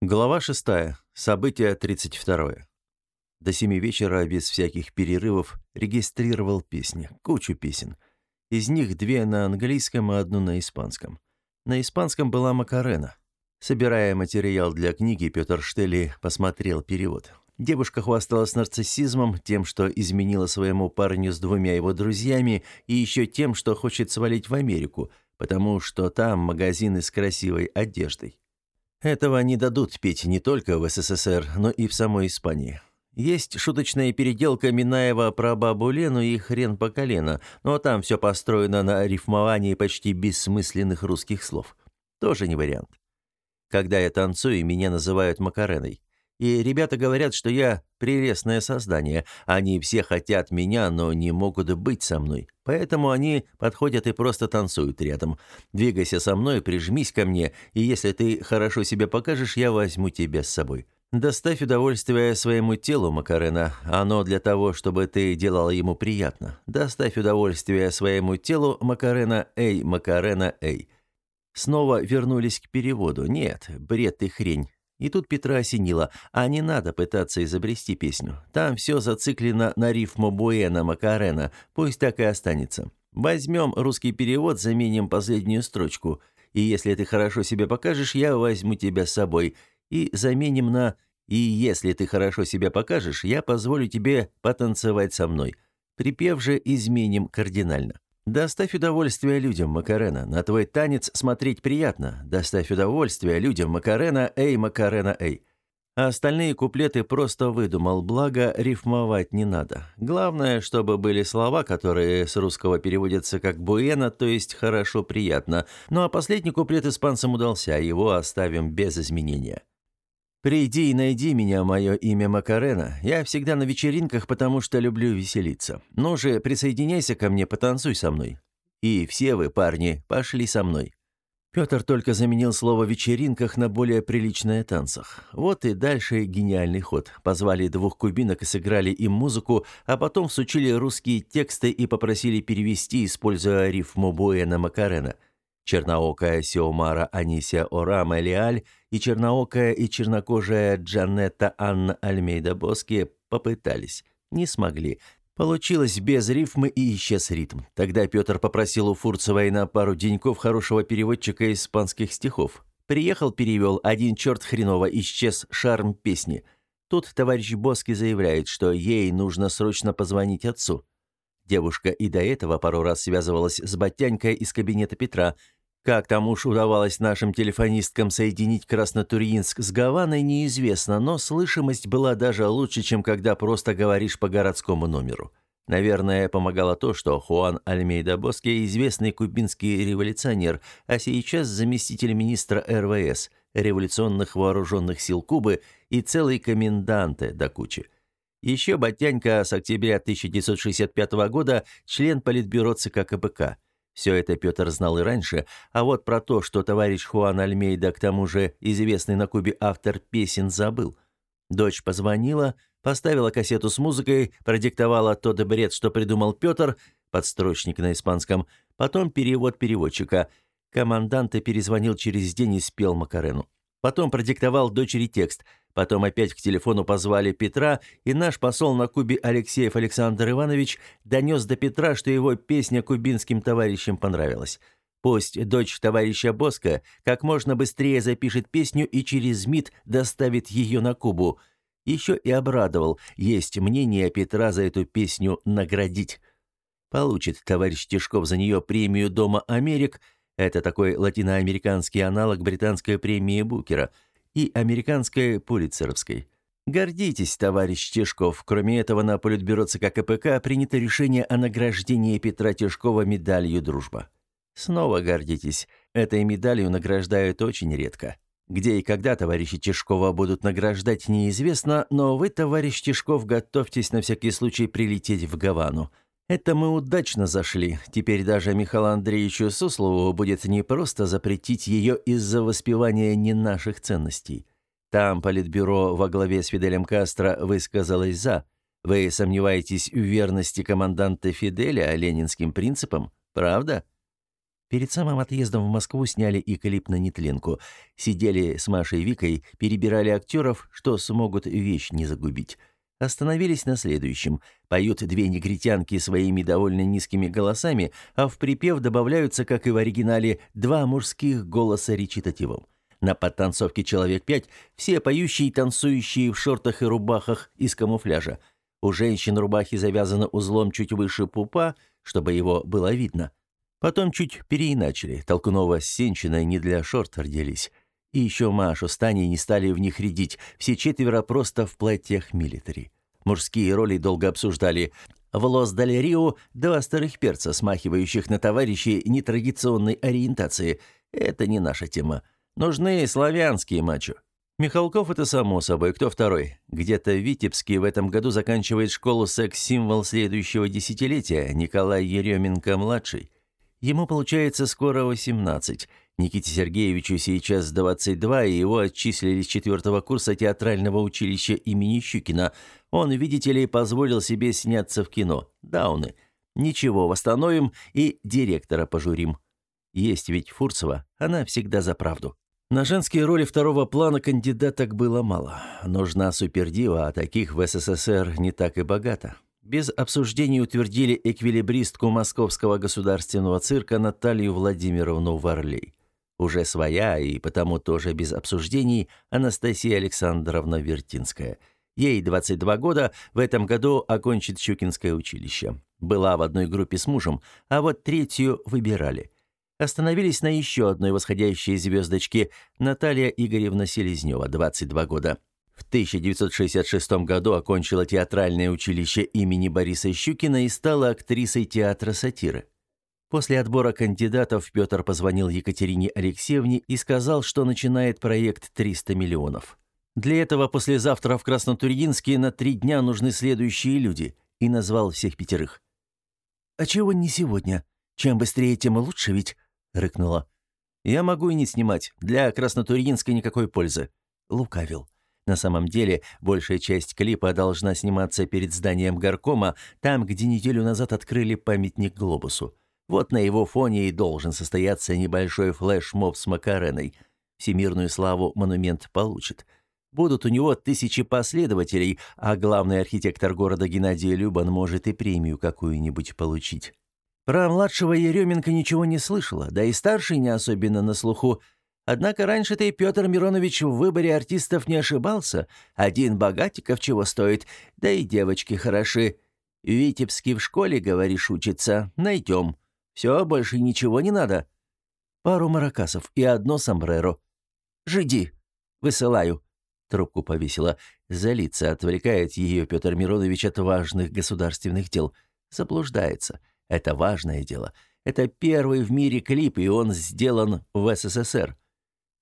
Глава 6. Событие 32. До семи вечера без всяких перерывов регистрировал песни, кучу песен. Из них две на английском, а одну на испанском. На испанском была Макарена. Собирая материал для книги, Петр Штели посмотрел перевод. Девушка хвасталась нарциссизмом, тем, что изменила своему парню с двумя его друзьями, и еще тем, что хочет свалить в Америку, потому что там магазины с красивой одеждой. Этого не дадут петь не только в СССР, но и в самой Испании. Есть шуточная переделка Минаева про бабу Лену и хрен по колено, но там все построено на рифмовании почти бессмысленных русских слов. Тоже не вариант. Когда я танцую, меня называют Макареной. И ребята говорят, что я прелестное создание. Они все хотят меня, но не могут быть со мной. Поэтому они подходят и просто танцуют рядом. Двигайся со мной, прижмись ко мне, и если ты хорошо себя покажешь, я возьму тебя с собой. Доставь удовольствие своему телу, Макарена. Оно для того, чтобы ты делала ему приятно. Доставь удовольствие своему телу, Макарена, эй, Макарена, эй. Снова вернулись к переводу. Нет, бред и хрень. И тут Петра осенило, а не надо пытаться изобрести песню. Там все зациклено на рифму Буэна Макарена, пусть так и останется. Возьмем русский перевод, заменим последнюю строчку. И если ты хорошо себя покажешь, я возьму тебя с собой. И заменим на «И если ты хорошо себя покажешь, я позволю тебе потанцевать со мной». Припев же изменим кардинально. Доставь удовольствие людям, Макарена. На твой танец смотреть приятно. Доставь удовольствие людям, Макарена, эй, Макарена, эй. А остальные куплеты просто выдумал, благо рифмовать не надо. Главное, чтобы были слова, которые с русского переводятся как «буэна», то есть «хорошо, приятно». Ну а последний куплет испанцам удался, его оставим без изменения. «Приди и найди меня, мое имя Макарена. Я всегда на вечеринках, потому что люблю веселиться. Ну же, присоединяйся ко мне, потанцуй со мной. И все вы, парни, пошли со мной». Петр только заменил слово «вечеринках» на более приличное «танцах». Вот и дальше гениальный ход. Позвали двух кубинок и сыграли им музыку, а потом всучили русские тексты и попросили перевести, используя рифму Буэна Макарена – черноокая Сиомара Анисия Орама Лиаль и черноокая и чернокожая Джанетта Анна Альмейда Боски попытались, не смогли. Получилось без рифмы и исчез ритм. Тогда Петр попросил у Фурцевой на пару деньков хорошего переводчика испанских стихов. Приехал, перевел, один черт хреново, исчез шарм песни. Тут товарищ Боски заявляет, что ей нужно срочно позвонить отцу. Девушка и до этого пару раз связывалась с Батянькой из кабинета Петра – как там уж удавалось нашим телефонисткам соединить Краснотурьинск с Гаваной, неизвестно, но слышимость была даже лучше, чем когда просто говоришь по городскому номеру. Наверное, помогало то, что Хуан Альмейда Боске – известный кубинский революционер, а сейчас заместитель министра РВС, революционных вооруженных сил Кубы и целый коменданте до кучи. Еще Батянька с октября 1965 года член Политбюро ЦК КПК – все это Петр знал и раньше, а вот про то, что товарищ Хуан Альмейда, к тому же известный на Кубе автор песен, забыл. Дочь позвонила, поставила кассету с музыкой, продиктовала тот бред, что придумал Петр, подстрочник на испанском, потом перевод переводчика. Командант перезвонил через день и спел Макарену. Потом продиктовал дочери текст. Потом опять к телефону позвали Петра, и наш посол на Кубе Алексеев Александр Иванович донес до Петра, что его песня кубинским товарищам понравилась. Пусть дочь товарища Боска как можно быстрее запишет песню и через МИД доставит ее на Кубу. Еще и обрадовал, есть мнение Петра за эту песню наградить. Получит товарищ Тишков за нее премию Дома Америк – это такой латиноамериканский аналог британской премии Букера и американской Пулитцеровской. Гордитесь, товарищ Тишков. Кроме этого, на Политбюро ЦК КПК принято решение о награждении Петра Тишкова медалью «Дружба». Снова гордитесь. Этой медалью награждают очень редко. Где и когда товарищи Тишкова будут награждать, неизвестно, но вы, товарищ Тишков, готовьтесь на всякий случай прилететь в Гавану. Это мы удачно зашли. Теперь даже Михаилу Андреевичу Суслову будет не просто запретить ее из-за воспевания не наших ценностей. Там политбюро во главе с Фиделем Кастро высказалось «за». Вы сомневаетесь в верности команданта Фиделя ленинским принципам, правда? Перед самым отъездом в Москву сняли и клип на нетленку. Сидели с Машей Викой, перебирали актеров, что смогут вещь не загубить. Остановились на следующем. Поют две негритянки своими довольно низкими голосами, а в припев добавляются, как и в оригинале, два мужских голоса речитативом. На подтанцовке человек пять, все поющие и танцующие в шортах и рубахах из камуфляжа. У женщин рубахи завязаны узлом чуть выше пупа, чтобы его было видно. Потом чуть переиначили. Толкунова с Сенчиной не для шорт родились. И еще Машу с Таней не стали в них рядить. Все четверо просто в платьях милитари. Мужские роли долго обсуждали. В Лос Рио два старых перца, смахивающих на товарищей нетрадиционной ориентации. Это не наша тема. Нужны славянские мачо. Михалков это само собой, кто второй? Где-то Витебский в этом году заканчивает школу секс-символ следующего десятилетия, Николай Еременко-младший. Ему получается скоро 18. Никите Сергеевичу сейчас 22, и его отчислили с четвертого курса театрального училища имени Щукина. Он, видите ли, позволил себе сняться в кино. Дауны. Ничего, восстановим и директора пожурим. Есть ведь Фурцева, она всегда за правду. На женские роли второго плана кандидаток было мало. Нужна супердива, а таких в СССР не так и богато без обсуждений утвердили эквилибристку Московского государственного цирка Наталью Владимировну Варлей. Уже своя и потому тоже без обсуждений Анастасия Александровна Вертинская. Ей 22 года, в этом году окончит Щукинское училище. Была в одной группе с мужем, а вот третью выбирали. Остановились на еще одной восходящей звездочке Наталья Игоревна Селезнева, 22 года. В 1966 году окончила театральное училище имени Бориса Щукина и стала актрисой театра сатиры. После отбора кандидатов Петр позвонил Екатерине Алексеевне и сказал, что начинает проект «300 миллионов». Для этого послезавтра в Краснотурьинске на три дня нужны следующие люди, и назвал всех пятерых. «А чего не сегодня? Чем быстрее, тем лучше ведь», — рыкнула. «Я могу и не снимать. Для Краснотурьинска никакой пользы». Лукавил. На самом деле, большая часть клипа должна сниматься перед зданием горкома, там, где неделю назад открыли памятник Глобусу. Вот на его фоне и должен состояться небольшой флешмоб с Макареной. Всемирную славу монумент получит. Будут у него тысячи последователей, а главный архитектор города Геннадий Любан может и премию какую-нибудь получить. Про младшего Еременко ничего не слышала, да и старший не особенно на слуху – Однако раньше ты, Петр Миронович, в выборе артистов не ошибался. Один богатиков чего стоит, да и девочки хороши. Витебский в школе, говоришь, учится. Найдем. Все, больше ничего не надо. Пару маракасов и одно сомбреро. Жиди. Высылаю. Трубку повесила. Залиться отвлекает ее Петр Миронович от важных государственных дел. Заблуждается. Это важное дело. Это первый в мире клип, и он сделан в СССР.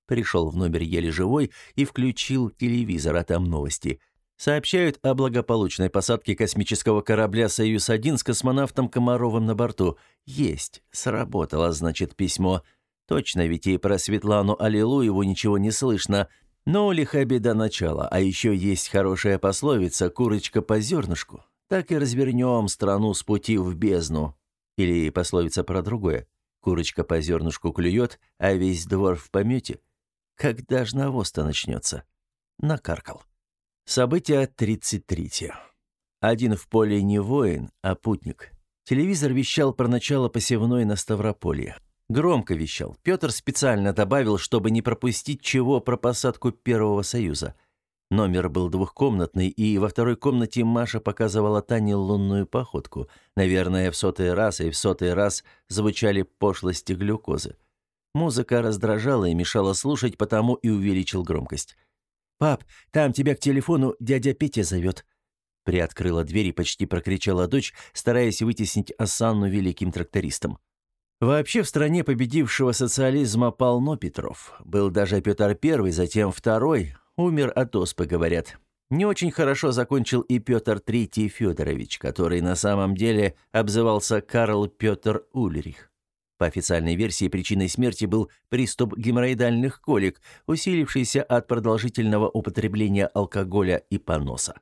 Пришел в номер еле живой и включил телевизор, а там новости. Сообщают о благополучной посадке космического корабля «Союз-1» с космонавтом Комаровым на борту. Есть. Сработало, значит, письмо. Точно, ведь и про Светлану Аллилуеву ничего не слышно. Но лиха беда начала. А еще есть хорошая пословица «курочка по зернышку». Так и развернем страну с пути в бездну. Или пословица про другое. Курочка по зернышку клюет, а весь двор в помете. Когда ж навоз-то начнется? Накаркал. Событие 33. Один в поле не воин, а путник. Телевизор вещал про начало посевной на Ставрополье. Громко вещал. Петр специально добавил, чтобы не пропустить чего про посадку Первого Союза. Номер был двухкомнатный, и во второй комнате Маша показывала Тане лунную походку. Наверное, в сотый раз и в сотый раз звучали пошлости глюкозы. Музыка раздражала и мешала слушать, потому и увеличил громкость. «Пап, там тебя к телефону дядя Петя зовет». Приоткрыла дверь и почти прокричала дочь, стараясь вытеснить Асанну великим трактористом. Вообще в стране победившего социализма полно Петров. Был даже Петр Первый, затем второй. Умер от оспы, говорят. Не очень хорошо закончил и Петр Третий Федорович, который на самом деле обзывался Карл Петр Ульрих. По официальной версии, причиной смерти был приступ геморроидальных колик, усилившийся от продолжительного употребления алкоголя и поноса.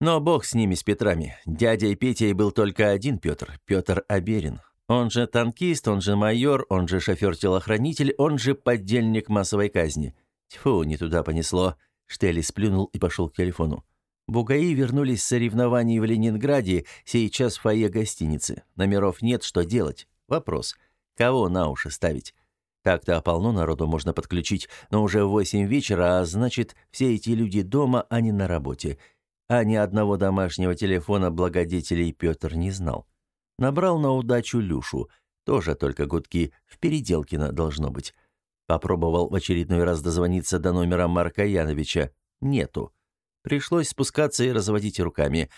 Но бог с ними, с Петрами. Дядей Петей был только один Петр, Петр Аберин. Он же танкист, он же майор, он же шофер-телохранитель, он же поддельник массовой казни. Тьфу, не туда понесло. Штели сплюнул и пошел к телефону. Бугаи вернулись с соревнований в Ленинграде, сейчас в фойе гостиницы. Номеров нет, что делать? Вопрос. Кого на уши ставить? Так-то полно народу можно подключить, но уже в восемь вечера, а значит, все эти люди дома, а не на работе. А ни одного домашнего телефона благодетелей Петр не знал. Набрал на удачу Люшу. Тоже только гудки. В Переделкино должно быть. Попробовал в очередной раз дозвониться до номера Марка Яновича. Нету. Пришлось спускаться и разводить руками.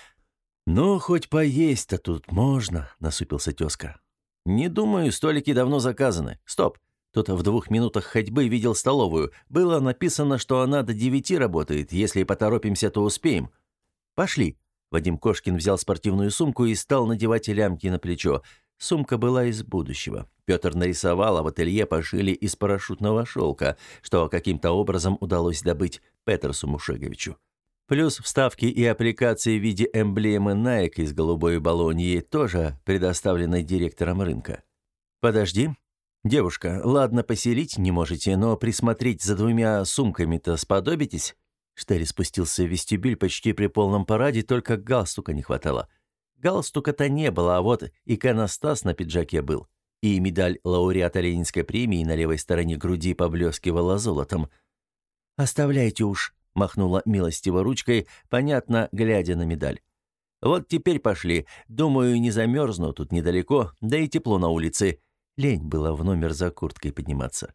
«Ну, хоть поесть-то тут можно», — насупился тезка. «Не думаю, столики давно заказаны. Стоп. Кто-то в двух минутах ходьбы видел столовую. Было написано, что она до девяти работает. Если поторопимся, то успеем. Пошли». Вадим Кошкин взял спортивную сумку и стал надевать лямки на плечо. Сумка была из будущего. Петр нарисовал, а в ателье пошили из парашютного шелка, что каким-то образом удалось добыть Петерсу Мушеговичу. Плюс вставки и аппликации в виде эмблемы Nike из голубой баллонии тоже предоставлены директором рынка. «Подожди. Девушка, ладно, поселить не можете, но присмотреть за двумя сумками-то сподобитесь?» Штери спустился в вестибюль почти при полном параде, только галстука не хватало. Галстука-то не было, а вот иконостас на пиджаке был. И медаль лауреата Ленинской премии на левой стороне груди поблескивала золотом. «Оставляйте уж», — махнула милостиво ручкой, понятно, глядя на медаль. «Вот теперь пошли. Думаю, не замерзну, тут недалеко, да и тепло на улице». Лень было в номер за курткой подниматься.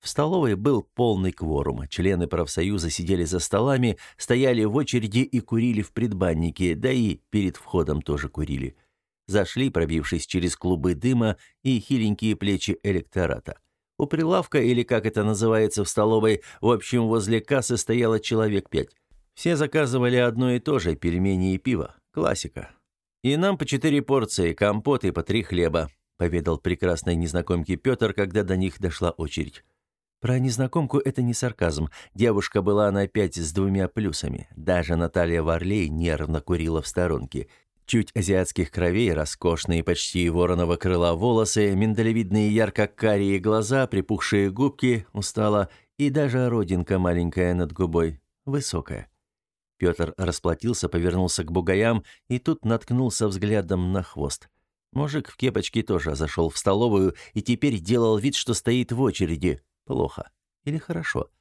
В столовой был полный кворум. Члены профсоюза сидели за столами, стояли в очереди и курили в предбаннике, да и перед входом тоже курили. Зашли, пробившись через клубы дыма и хиленькие плечи электората. У прилавка, или как это называется в столовой, в общем, возле кассы стояло человек пять. Все заказывали одно и то же – пельмени и пиво. Классика. «И нам по четыре порции, компот и по три хлеба», – поведал прекрасной незнакомке Петр, когда до них дошла очередь. Про незнакомку это не сарказм. Девушка была на пять с двумя плюсами. Даже Наталья Варлей нервно курила в сторонке. Чуть азиатских кровей, роскошные почти вороного крыла волосы, миндалевидные ярко-карие глаза, припухшие губки, устала, и даже родинка маленькая над губой, высокая. Петр расплатился, повернулся к бугаям и тут наткнулся взглядом на хвост. Мужик в кепочке тоже зашел в столовую и теперь делал вид, что стоит в очереди, Плохо. Или хорошо.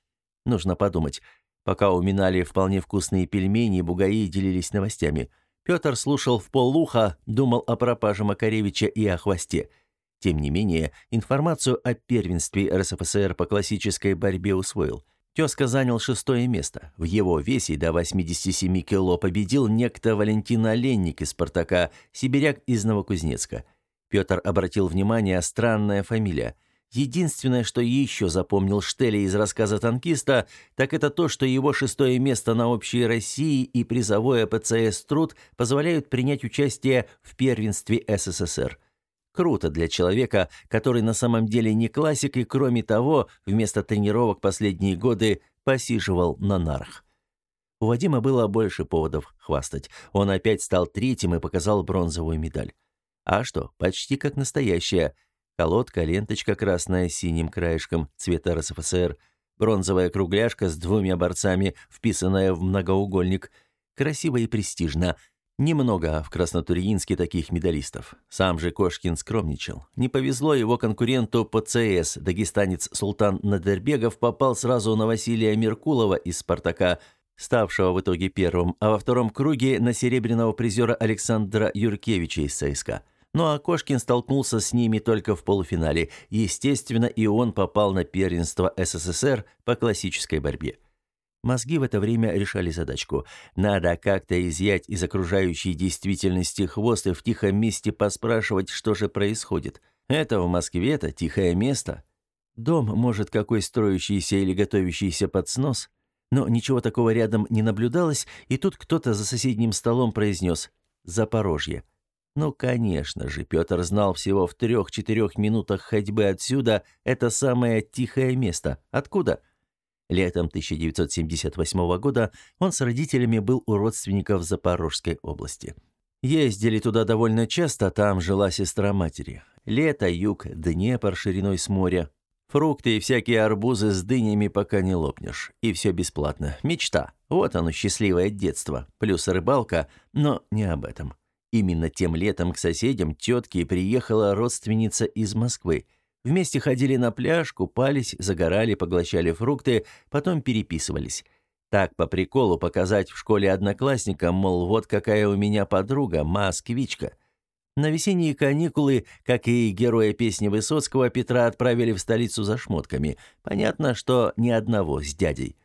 Нужно подумать. Пока уминали вполне вкусные пельмени, бугаи делились новостями. Петр слушал в полуха, думал о пропаже Макаревича и о хвосте. Тем не менее, информацию о первенстве РСФСР по классической борьбе усвоил. Тезка занял шестое место. В его весе до 87 кило победил некто Валентин Оленник из «Спартака», сибиряк из Новокузнецка. Петр обратил внимание, странная фамилия – Единственное, что еще запомнил Штелли из рассказа танкиста, так это то, что его шестое место на общей России и призовое ПЦС «Труд» позволяют принять участие в первенстве СССР. Круто для человека, который на самом деле не классик и, кроме того, вместо тренировок последние годы посиживал на нарах. У Вадима было больше поводов хвастать. Он опять стал третьим и показал бронзовую медаль. А что, почти как настоящая – Колодка, ленточка красная с синим краешком цвета РСФСР, бронзовая кругляшка с двумя борцами, вписанная в многоугольник. Красиво и престижно. Немного в Краснотурьинске таких медалистов. Сам же Кошкин скромничал. Не повезло его конкуренту по ЦС. Дагестанец Султан Надербегов попал сразу на Василия Меркулова из «Спартака», ставшего в итоге первым, а во втором круге на серебряного призера Александра Юркевича из ЦСКА. Ну а Кошкин столкнулся с ними только в полуфинале. Естественно, и он попал на первенство СССР по классической борьбе. Мозги в это время решали задачку. Надо как-то изъять из окружающей действительности хвост и в тихом месте поспрашивать, что же происходит. Это в Москве-то тихое место. Дом, может, какой строящийся или готовящийся под снос. Но ничего такого рядом не наблюдалось, и тут кто-то за соседним столом произнес «Запорожье». Ну, конечно же, Петр знал всего в трех-четырех минутах ходьбы отсюда это самое тихое место. Откуда? Летом 1978 года он с родителями был у родственников Запорожской области. Ездили туда довольно часто, там жила сестра матери. Лето, юг, Днепр шириной с моря. Фрукты и всякие арбузы с дынями пока не лопнешь. И все бесплатно. Мечта. Вот оно, счастливое детство. Плюс рыбалка, но не об этом. Именно тем летом к соседям, тетке, приехала родственница из Москвы. Вместе ходили на пляж, купались, загорали, поглощали фрукты, потом переписывались. Так, по приколу показать в школе одноклассникам, мол, вот какая у меня подруга, москвичка. На весенние каникулы, как и героя песни Высоцкого, Петра отправили в столицу за шмотками. Понятно, что ни одного с дядей.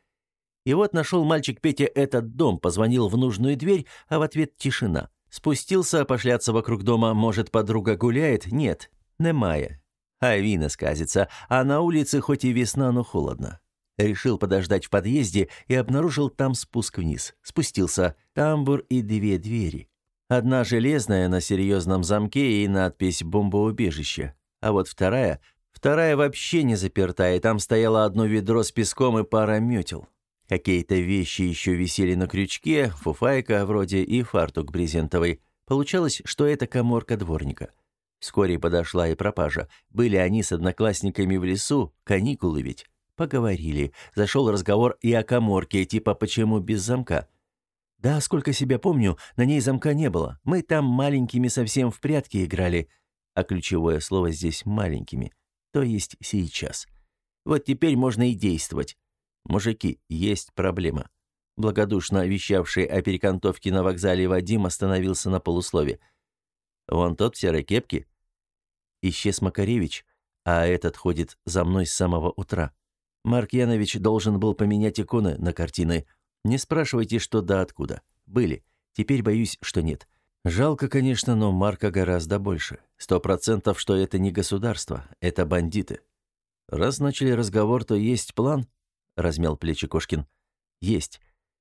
И вот нашел мальчик Петя этот дом, позвонил в нужную дверь, а в ответ тишина. Спустился пошляться вокруг дома, может, подруга гуляет? Нет, немає. А вина сказится, а на улице хоть и весна, но холодно. Решил подождать в подъезде и обнаружил там спуск вниз. Спустился. Тамбур и две двери. Одна железная на серьезном замке и надпись «Бомбоубежище». А вот вторая... Вторая вообще не заперта, и там стояло одно ведро с песком и пара метел. Какие-то вещи еще висели на крючке, фуфайка вроде и фартук брезентовый. Получалось, что это коморка дворника. Вскоре подошла и пропажа. Были они с одноклассниками в лесу, каникулы ведь. Поговорили. Зашел разговор и о коморке, типа «почему без замка?». Да, сколько себя помню, на ней замка не было. Мы там маленькими совсем в прятки играли. А ключевое слово здесь «маленькими». То есть сейчас. Вот теперь можно и действовать. «Мужики, есть проблема». Благодушно вещавший о перекантовке на вокзале Вадим остановился на полуслове. «Вон тот в серой кепке?» Исчез Макаревич, а этот ходит за мной с самого утра. Марк Янович должен был поменять иконы на картины. Не спрашивайте, что да откуда. Были. Теперь боюсь, что нет. Жалко, конечно, но Марка гораздо больше. Сто процентов, что это не государство, это бандиты. Раз начали разговор, то есть план размял плечи Кошкин. Есть.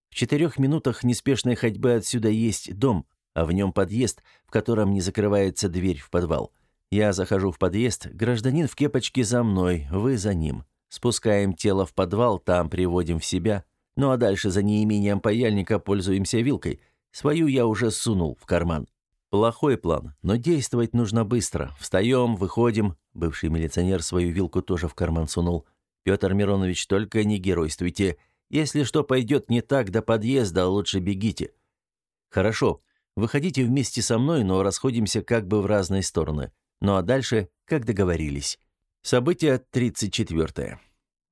В четырех минутах неспешной ходьбы отсюда есть дом, а в нем подъезд, в котором не закрывается дверь в подвал. Я захожу в подъезд, гражданин в кепочке за мной, вы за ним. Спускаем тело в подвал, там приводим в себя. Ну а дальше за неимением паяльника пользуемся вилкой. Свою я уже сунул в карман. Плохой план, но действовать нужно быстро. Встаем, выходим. Бывший милиционер свою вилку тоже в карман сунул. Петр Миронович, только не геройствуйте. Если что пойдет не так до подъезда, лучше бегите. Хорошо. Выходите вместе со мной, но расходимся как бы в разные стороны. Ну а дальше, как договорились. Событие 34.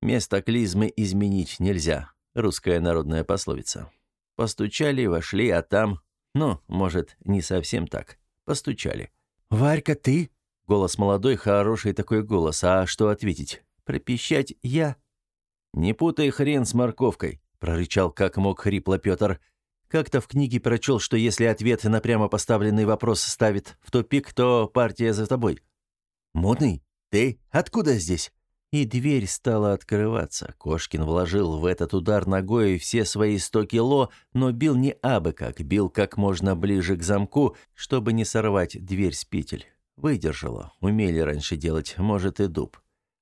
Место клизмы изменить нельзя. Русская народная пословица. Постучали, вошли, а там... Ну, может, не совсем так. Постучали. «Варька, ты?» Голос молодой, хороший такой голос. А что ответить? Пропищать я. «Не путай хрен с морковкой», — прорычал как мог хрипло Петр. Как-то в книге прочел, что если ответ на прямо поставленный вопрос ставит в тупик, то партия за тобой. «Модный? Ты? Откуда здесь?» И дверь стала открываться. Кошкин вложил в этот удар ногой все свои сто кило, но бил не абы как, бил как можно ближе к замку, чтобы не сорвать дверь с петель. Выдержала. Умели раньше делать, может, и дуб.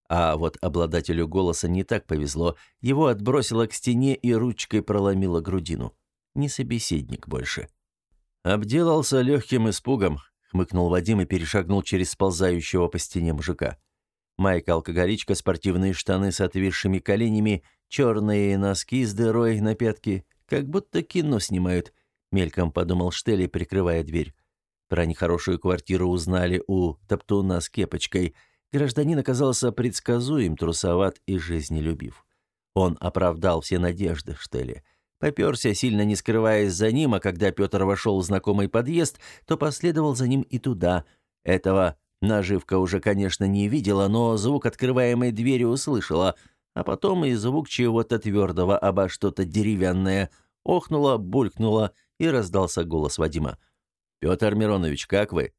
А вот обладателю голоса не так повезло. Его отбросило к стене и ручкой проломило грудину. Не собеседник больше. «Обделался легким испугом», — хмыкнул Вадим и перешагнул через сползающего по стене мужика. Майка-алкоголичка, спортивные штаны с отвисшими коленями, черные носки с дырой на пятке. Как будто кино снимают, — мельком подумал Штелли, прикрывая дверь. Про нехорошую квартиру узнали у топтуна с кепочкой — Гражданин оказался предсказуем, трусоват и жизнелюбив. Он оправдал все надежды Штелли. Поперся, сильно не скрываясь за ним, а когда Петр вошел в знакомый подъезд, то последовал за ним и туда. Этого наживка уже, конечно, не видела, но звук открываемой двери услышала, а потом и звук чего-то твердого обо что-то деревянное. Охнуло, булькнуло, и раздался голос Вадима. «Петр Миронович, как вы?»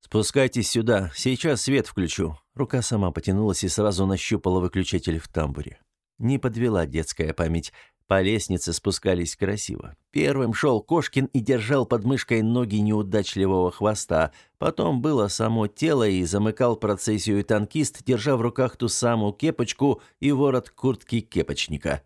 «Спускайтесь сюда, сейчас свет включу». Рука сама потянулась и сразу нащупала выключатель в тамбуре. Не подвела детская память. По лестнице спускались красиво. Первым шел Кошкин и держал под мышкой ноги неудачливого хвоста. Потом было само тело и замыкал процессию танкист, держа в руках ту самую кепочку и ворот куртки кепочника.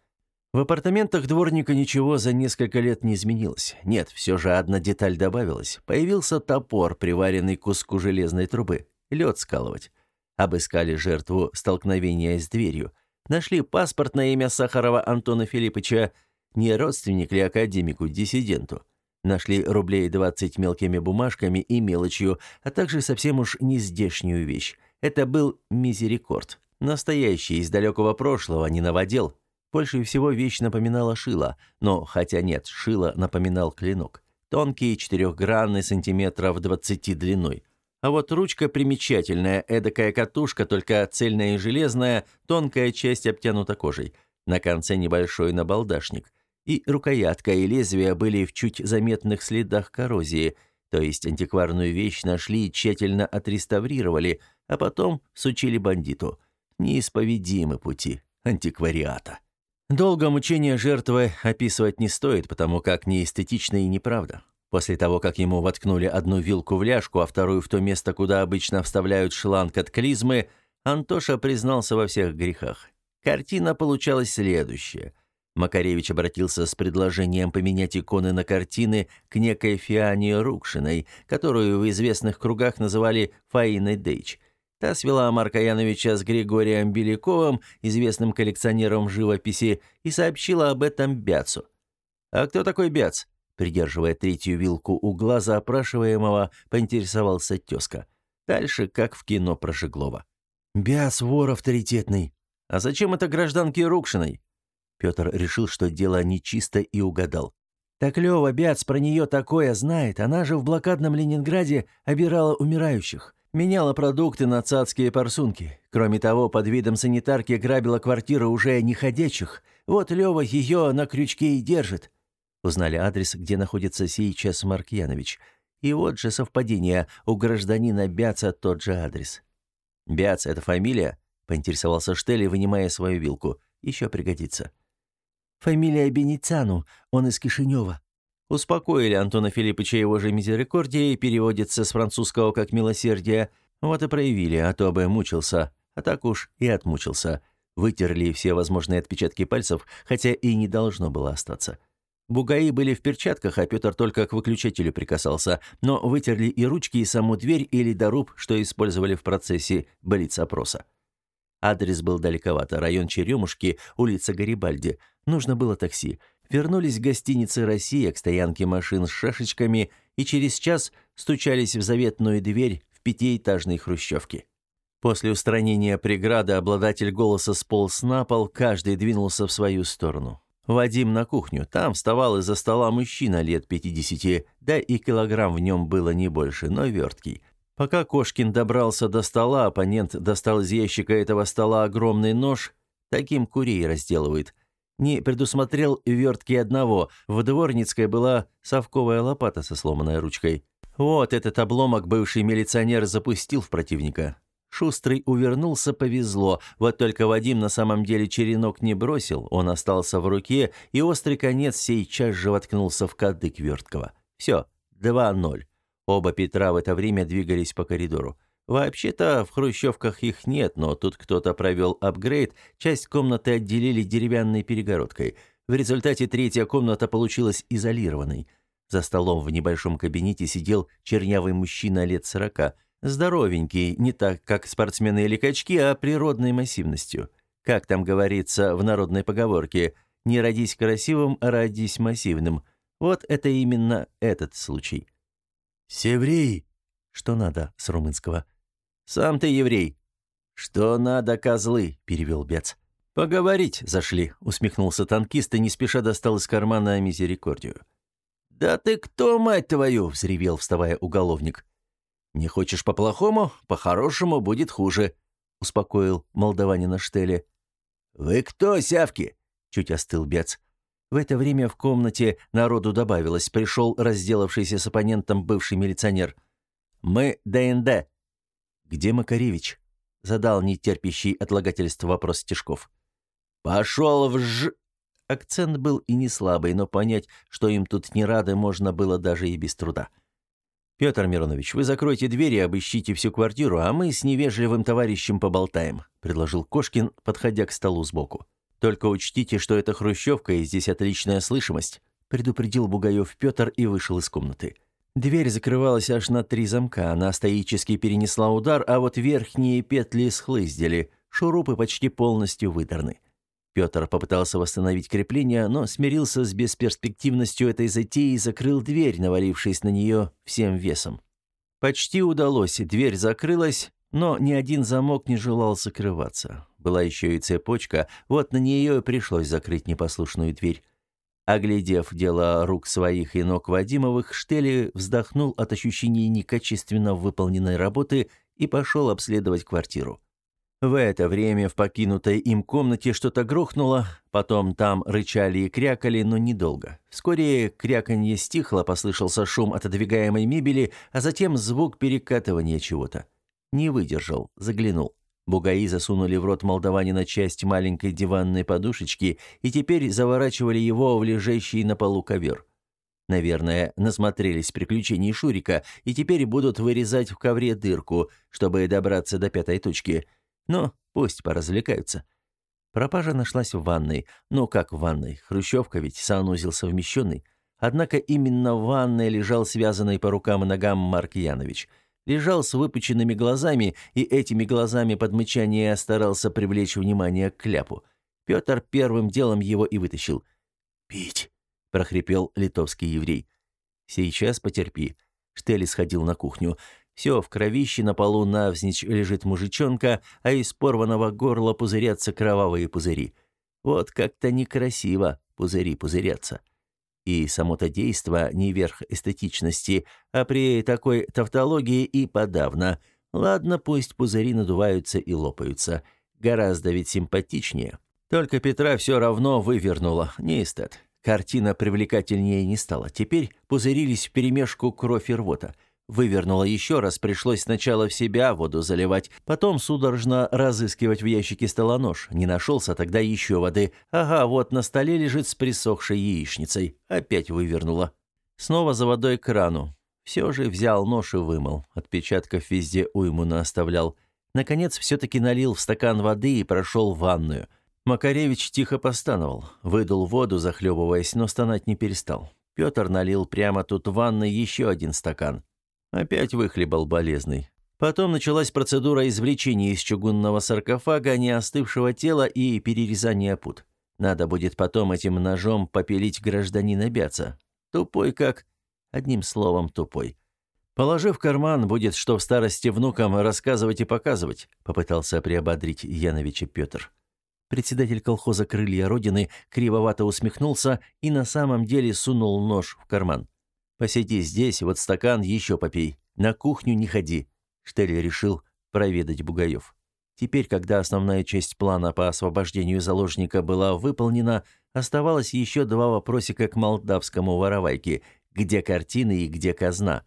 В апартаментах дворника ничего за несколько лет не изменилось. Нет, все же одна деталь добавилась. Появился топор, приваренный к куску железной трубы. лед скалывать. Обыскали жертву столкновения с дверью. Нашли паспорт на имя Сахарова Антона Филипповича, не родственник ли академику-диссиденту. Нашли рублей 20 мелкими бумажками и мелочью, а также совсем уж не здешнюю вещь. Это был мизерикорд. Настоящий, из далекого прошлого, не новодел. Больше всего вещь напоминала шило, но, хотя нет, шило напоминал клинок. Тонкий, четырехгранный, сантиметров 20 длиной. А вот ручка примечательная, эдакая катушка, только цельная и железная, тонкая часть обтянута кожей. На конце небольшой набалдашник. И рукоятка и лезвие были в чуть заметных следах коррозии, то есть антикварную вещь нашли и тщательно отреставрировали, а потом сучили бандиту. Неисповедимы пути антиквариата. Долго мучения жертвы описывать не стоит, потому как неэстетично и неправда. После того, как ему воткнули одну вилку в ляжку, а вторую в то место, куда обычно вставляют шланг от клизмы, Антоша признался во всех грехах. Картина получалась следующая. Макаревич обратился с предложением поменять иконы на картины к некой Фиане Рукшиной, которую в известных кругах называли Фаиной Дейч – Та свела Марка Яновича с Григорием Беляковым, известным коллекционером живописи, и сообщила об этом Бяцу. «А кто такой Бяц?» Придерживая третью вилку у глаза опрашиваемого, поинтересовался тезка. Дальше, как в кино про Жеглова. «Бяц вор авторитетный. А зачем это гражданке Рукшиной?» Петр решил, что дело нечисто и угадал. «Так Лёва Бяц про нее такое знает. Она же в блокадном Ленинграде обирала умирающих. Меняла продукты на цацкие парсунки. Кроме того, под видом санитарки грабила квартиру уже неходячих. Вот Лёва её на крючке и держит. Узнали адрес, где находится сейчас Марк Янович. И вот же совпадение, у гражданина Бяца тот же адрес. «Бяц — это фамилия?» — поинтересовался Штелли, вынимая свою вилку. «Еще пригодится». «Фамилия Беницану, он из Кишинева», Успокоили Антона Филипповича его же мизерикордией, переводится с французского как «милосердие». Вот и проявили, а то бы мучился. А так уж и отмучился. Вытерли все возможные отпечатки пальцев, хотя и не должно было остаться. Бугаи были в перчатках, а Петр только к выключателю прикасался, но вытерли и ручки, и саму дверь, и ледоруб, что использовали в процессе блиц-опроса. Адрес был далековато, район Черемушки, улица Гарибальди. Нужно было такси. Вернулись к гостинице «Россия» к стоянке машин с шашечками и через час стучались в заветную дверь в пятиэтажной хрущевке. После устранения преграды обладатель голоса сполз на пол, каждый двинулся в свою сторону. Вадим на кухню. Там вставал из-за стола мужчина лет 50, да и килограмм в нем было не больше, но верткий. Пока Кошкин добрался до стола, оппонент достал из ящика этого стола огромный нож. Таким курей разделывает – не предусмотрел вертки одного. В Дворницкой была совковая лопата со сломанной ручкой. Вот этот обломок бывший милиционер запустил в противника. Шустрый увернулся, повезло. Вот только Вадим на самом деле черенок не бросил, он остался в руке, и острый конец сейчас же воткнулся в кадык Верткова. Все, 2-0. Оба Петра в это время двигались по коридору. Вообще-то в хрущевках их нет, но тут кто-то провел апгрейд, часть комнаты отделили деревянной перегородкой. В результате третья комната получилась изолированной. За столом в небольшом кабинете сидел чернявый мужчина лет сорока, здоровенький, не так, как спортсмены или качки, а природной массивностью. Как там говорится в народной поговорке «не родись красивым, а родись массивным». Вот это именно этот случай. «Севрей!» Что надо с румынского? «Сам ты еврей». «Что надо, козлы?» — перевел Бец. «Поговорить зашли», — усмехнулся танкист и не спеша достал из кармана мизерикордию. «Да ты кто, мать твою?» — взревел, вставая уголовник. «Не хочешь по-плохому? По-хорошему будет хуже», — успокоил молдаванина Штеле. «Вы кто, сявки?» — чуть остыл Бец. В это время в комнате народу добавилось. Пришел разделавшийся с оппонентом бывший милиционер. «Мы ДНД», «Где Макаревич?» — задал нетерпящий отлагательств вопрос Стешков. «Пошел в ж...» Акцент был и не слабый, но понять, что им тут не рады, можно было даже и без труда. «Петр Миронович, вы закройте двери и обыщите всю квартиру, а мы с невежливым товарищем поболтаем», — предложил Кошкин, подходя к столу сбоку. «Только учтите, что это хрущевка, и здесь отличная слышимость», — предупредил Бугаев Петр и вышел из комнаты. Дверь закрывалась аж на три замка, она стоически перенесла удар, а вот верхние петли схлыздели, шурупы почти полностью выдраны. Петр попытался восстановить крепление, но смирился с бесперспективностью этой затеи и закрыл дверь, навалившись на нее всем весом. Почти удалось, дверь закрылась, но ни один замок не желал закрываться. Была еще и цепочка, вот на нее пришлось закрыть непослушную дверь. Оглядев дело рук своих и ног Вадимовых, Штели вздохнул от ощущения некачественно выполненной работы и пошел обследовать квартиру. В это время в покинутой им комнате что-то грохнуло, потом там рычали и крякали, но недолго. Вскоре кряканье стихло, послышался шум отодвигаемой мебели, а затем звук перекатывания чего-то. Не выдержал, заглянул. Бугаи засунули в рот молдаванина часть маленькой диванной подушечки и теперь заворачивали его в лежащий на полу ковер. Наверное, насмотрелись приключений Шурика и теперь будут вырезать в ковре дырку, чтобы добраться до пятой точки. Но пусть поразвлекаются. Пропажа нашлась в ванной. Ну как в ванной? Хрущевка ведь санузел совмещенный. Однако именно в ванной лежал связанный по рукам и ногам Марк Янович – лежал с выпученными глазами и этими глазами под мычание старался привлечь внимание к кляпу. Петр первым делом его и вытащил. «Пить!» — прохрипел литовский еврей. «Сейчас потерпи». Штели сходил на кухню. Все, в кровище на полу навзничь лежит мужичонка, а из порванного горла пузырятся кровавые пузыри. Вот как-то некрасиво пузыри пузырятся. И само-то действо не верх эстетичности, а при такой тавтологии и подавно. Ладно, пусть пузыри надуваются и лопаются. Гораздо ведь симпатичнее. Только Петра все равно вывернуло, не эстет. Картина привлекательнее не стала. Теперь пузырились вперемешку кровь и рвота. Вывернуло еще раз, пришлось сначала в себя воду заливать, потом судорожно разыскивать в ящике стола нож. Не нашелся, тогда еще воды. Ага, вот на столе лежит с присохшей яичницей. Опять вывернуло. Снова за водой к крану. Все же взял нож и вымыл. Отпечатков везде уйму наоставлял. Наконец, все-таки налил в стакан воды и прошел в ванную. Макаревич тихо постановал. Выдул воду, захлебываясь, но стонать не перестал. Петр налил прямо тут в ванной еще один стакан. Опять выхлебал болезный. Потом началась процедура извлечения из чугунного саркофага неостывшего тела и перерезания пут. Надо будет потом этим ножом попилить гражданина Бяца. Тупой как... Одним словом, тупой. Положив в карман, будет что в старости внукам рассказывать и показывать, попытался приободрить Яновича Петр. Председатель колхоза «Крылья Родины» кривовато усмехнулся и на самом деле сунул нож в карман. Посиди здесь, вот стакан еще попей. На кухню не ходи. Штель решил проведать Бугаев. Теперь, когда основная часть плана по освобождению заложника была выполнена, оставалось еще два вопросика к молдавскому воровайке: где картины и где казна.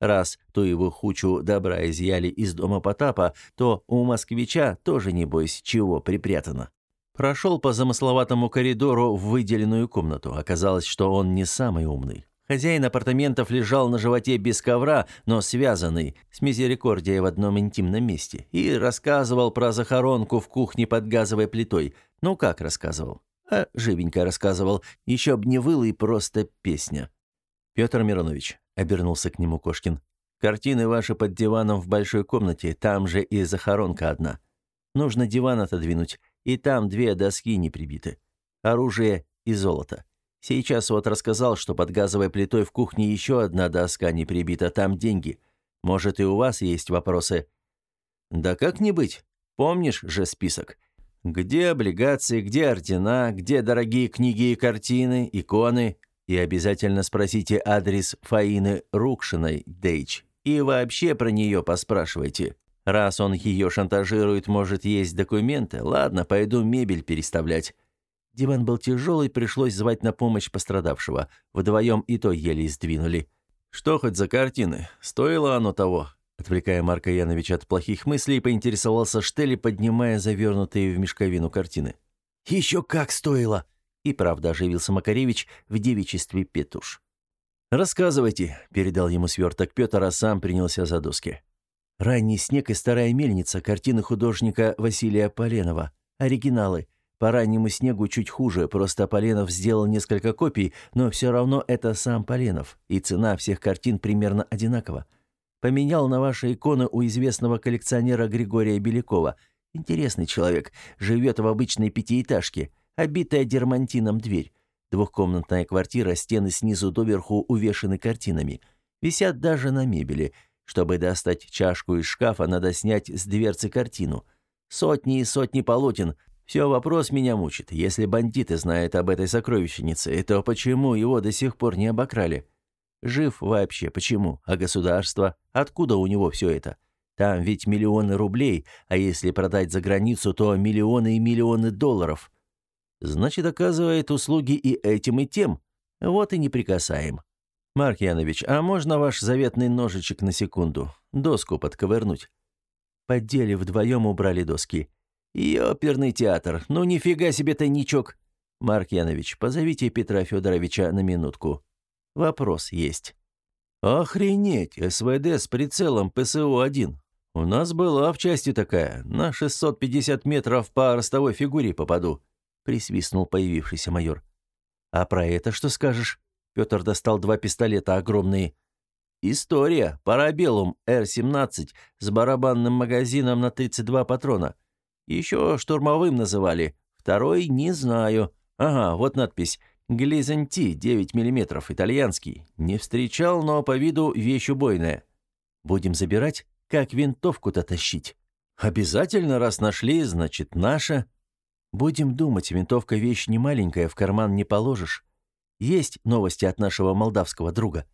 Раз ту его хучу добра изъяли из дома Потапа, то у москвича тоже не бойся чего припрятано. Прошел по замысловатому коридору в выделенную комнату. Оказалось, что он не самый умный. Хозяин апартаментов лежал на животе без ковра, но связанный, с мизерикордией в одном интимном месте, и рассказывал про захоронку в кухне под газовой плитой. Ну как рассказывал? А живенько рассказывал, еще б не выл и просто песня. «Петр Миронович», — обернулся к нему Кошкин, — «картины ваши под диваном в большой комнате, там же и захоронка одна. Нужно диван отодвинуть, и там две доски не прибиты. Оружие и золото. Сейчас вот рассказал, что под газовой плитой в кухне еще одна доска не прибита, там деньги. Может, и у вас есть вопросы?» «Да как не быть? Помнишь же список? Где облигации, где ордена, где дорогие книги и картины, иконы? И обязательно спросите адрес Фаины Рукшиной, Дейч. И вообще про нее поспрашивайте. Раз он ее шантажирует, может, есть документы. Ладно, пойду мебель переставлять. Диван был тяжелый, пришлось звать на помощь пострадавшего. Вдвоем и то еле сдвинули. «Что хоть за картины? Стоило оно того?» Отвлекая Марка Яновича от плохих мыслей, поинтересовался Штели, поднимая завернутые в мешковину картины. «Еще как стоило!» И правда оживился Макаревич в девичестве Петуш. «Рассказывайте», — передал ему сверток Петр, а сам принялся за доски. «Ранний снег и старая мельница» картины художника Василия Поленова. Оригиналы. По раннему снегу чуть хуже, просто Поленов сделал несколько копий, но все равно это сам Поленов, и цена всех картин примерно одинакова. Поменял на ваши иконы у известного коллекционера Григория Белякова. Интересный человек, живет в обычной пятиэтажке, обитая дермантином дверь. Двухкомнатная квартира, стены снизу доверху увешаны картинами. Висят даже на мебели. Чтобы достать чашку из шкафа, надо снять с дверцы картину. Сотни и сотни полотен – все вопрос меня мучит. Если бандиты знают об этой сокровищнице, то почему его до сих пор не обокрали? Жив вообще, почему? А государство? Откуда у него все это? Там ведь миллионы рублей, а если продать за границу, то миллионы и миллионы долларов. Значит, оказывает услуги и этим, и тем. Вот и не прикасаем. Марк Янович, а можно ваш заветный ножичек на секунду? Доску подковырнуть. Поддели вдвоем убрали доски. И оперный театр. Ну нифига себе тайничок. Марк Янович, позовите Петра Федоровича на минутку. Вопрос есть. Охренеть, СВД с прицелом ПСО-1. У нас была в части такая. На 650 метров по ростовой фигуре попаду, присвистнул появившийся майор. А про это что скажешь? Петр достал два пистолета огромные. История. Парабеллум Р-17 с барабанным магазином на 32 патрона. Еще штурмовым называли. Второй не знаю. Ага, вот надпись. Глизанти, 9 мм, итальянский. Не встречал, но по виду вещь убойная. Будем забирать? Как винтовку-то тащить? Обязательно, раз нашли, значит, наша. Будем думать, винтовка вещь не маленькая, в карман не положишь. Есть новости от нашего молдавского друга.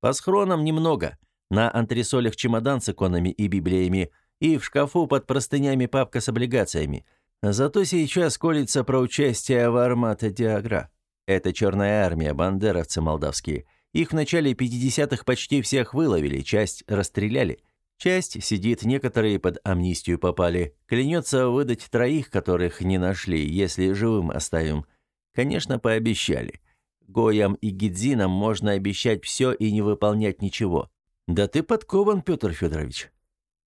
По схронам немного. На антресолях чемодан с иконами и библиями – и в шкафу под простынями папка с облигациями. Зато сейчас колется про участие в армата Диагра. Это черная армия, бандеровцы молдавские. Их в начале 50-х почти всех выловили, часть расстреляли. Часть сидит, некоторые под амнистию попали. Клянется выдать троих, которых не нашли, если живым оставим. Конечно, пообещали. Гоям и Гидзинам можно обещать все и не выполнять ничего. Да ты подкован, Петр Федорович.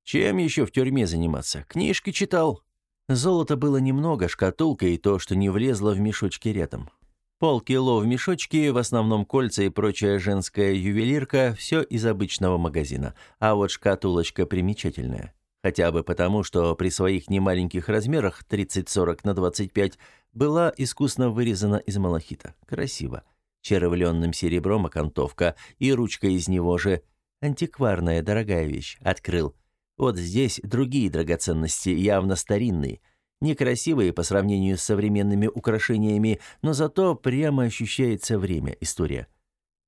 Чем еще в тюрьме заниматься? Книжки читал. Золота было немного, шкатулка и то, что не влезло в мешочки рядом. Полкило в мешочке, в основном кольца и прочая женская ювелирка, все из обычного магазина. А вот шкатулочка примечательная. Хотя бы потому, что при своих немаленьких размерах 30-40 на 25 была искусно вырезана из малахита. Красиво. Червленным серебром окантовка и ручка из него же. Антикварная дорогая вещь. Открыл. Вот здесь другие драгоценности, явно старинные, некрасивые по сравнению с современными украшениями, но зато прямо ощущается время, история.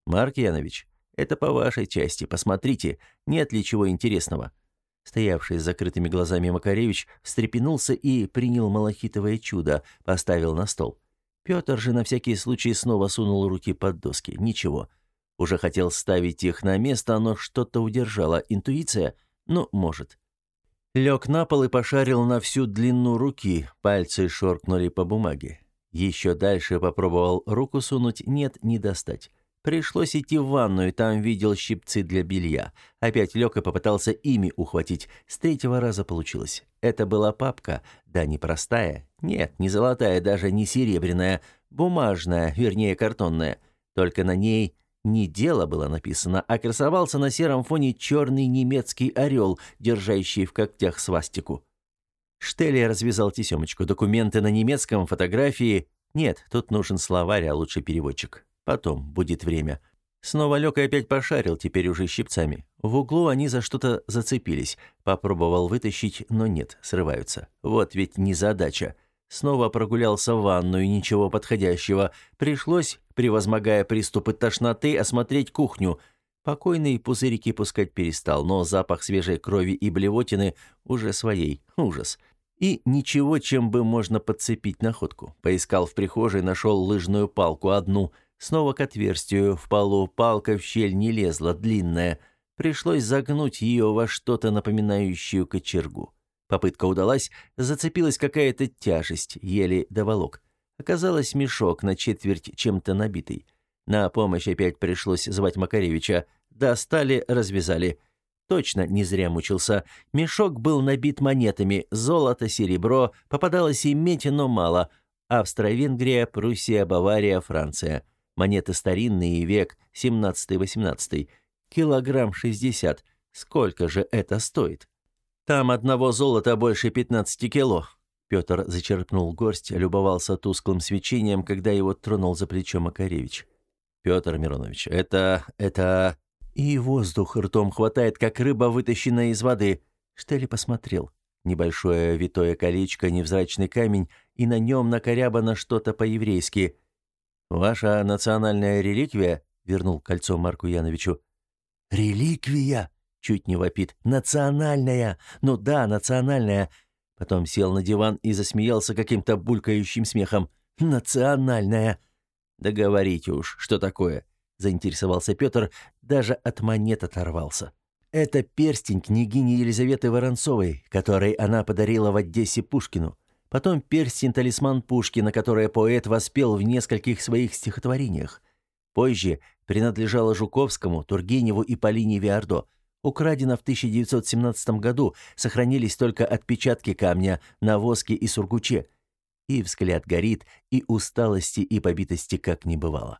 Марк Янович, это по вашей части, посмотрите, нет ли чего интересного. Стоявший с закрытыми глазами Макаревич встрепенулся и принял малахитовое чудо, поставил на стол. Петр же на всякий случай снова сунул руки под доски. Ничего. Уже хотел ставить их на место, но что-то удержало. Интуиция — ну, может. Лег на пол и пошарил на всю длину руки, пальцы шоркнули по бумаге. Еще дальше попробовал руку сунуть, нет, не достать. Пришлось идти в ванную, там видел щипцы для белья. Опять лег и попытался ими ухватить. С третьего раза получилось. Это была папка, да не простая. Нет, не золотая, даже не серебряная. Бумажная, вернее картонная. Только на ней не дело было написано, а красовался на сером фоне черный немецкий орел, держащий в когтях свастику. Штелли развязал тесемочку. Документы на немецком, фотографии. Нет, тут нужен словарь, а лучше переводчик. Потом, будет время. Снова и опять пошарил, теперь уже щипцами. В углу они за что-то зацепились. Попробовал вытащить, но нет, срываются. Вот ведь незадача. Снова прогулялся в ванную, ничего подходящего. Пришлось, превозмогая приступы тошноты, осмотреть кухню. Покойный пузырики пускать перестал, но запах свежей крови и блевотины уже своей. Ужас. И ничего, чем бы можно подцепить находку. Поискал в прихожей, нашел лыжную палку одну. Снова к отверстию в полу палка в щель не лезла, длинная. Пришлось загнуть ее во что-то напоминающую кочергу. Попытка удалась, зацепилась какая-то тяжесть, еле доволок. Оказалось, мешок на четверть чем-то набитый. На помощь опять пришлось звать Макаревича. Достали, развязали. точно не зря мучился. Мешок был набит монетами, золото, серебро, попадалось и медь, но мало. Австро-Венгрия, Пруссия, Бавария, Франция. Монеты старинные, век 17-18. Килограмм 60. Сколько же это стоит? Там одного золота больше 15 кило. Петр зачерпнул горсть, любовался тусклым свечением, когда его тронул за плечо Макаревич. «Петр Миронович, это... это...» И воздух ртом хватает, как рыба, вытащенная из воды. Штели посмотрел. Небольшое витое колечко, невзрачный камень, и на нем накорябано что-то по-еврейски. «Ваша национальная реликвия?» — вернул кольцо Марку Яновичу. «Реликвия!» — чуть не вопит. «Национальная! Ну да, национальная!» Потом сел на диван и засмеялся каким-то булькающим смехом. «Национальная!» «Да говорите уж, что такое?» — заинтересовался Петр, даже от монет оторвался. «Это перстень княгини Елизаветы Воронцовой, который она подарила в Одессе Пушкину. Потом перстень-талисман Пушкина, который поэт воспел в нескольких своих стихотворениях. Позже принадлежала Жуковскому, Тургеневу и Полине Виардо. Украдено в 1917 году, сохранились только отпечатки камня на воске и сургуче. И взгляд горит, и усталости, и побитости как не бывало.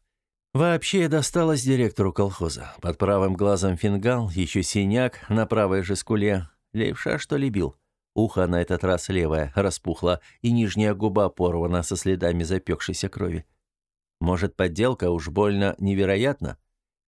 Вообще досталось директору колхоза. Под правым глазом фингал, еще синяк, на правой же скуле. Левша, что ли, бил? Ухо на этот раз левое, распухло, и нижняя губа порвана со следами запекшейся крови. Может, подделка уж больно невероятна?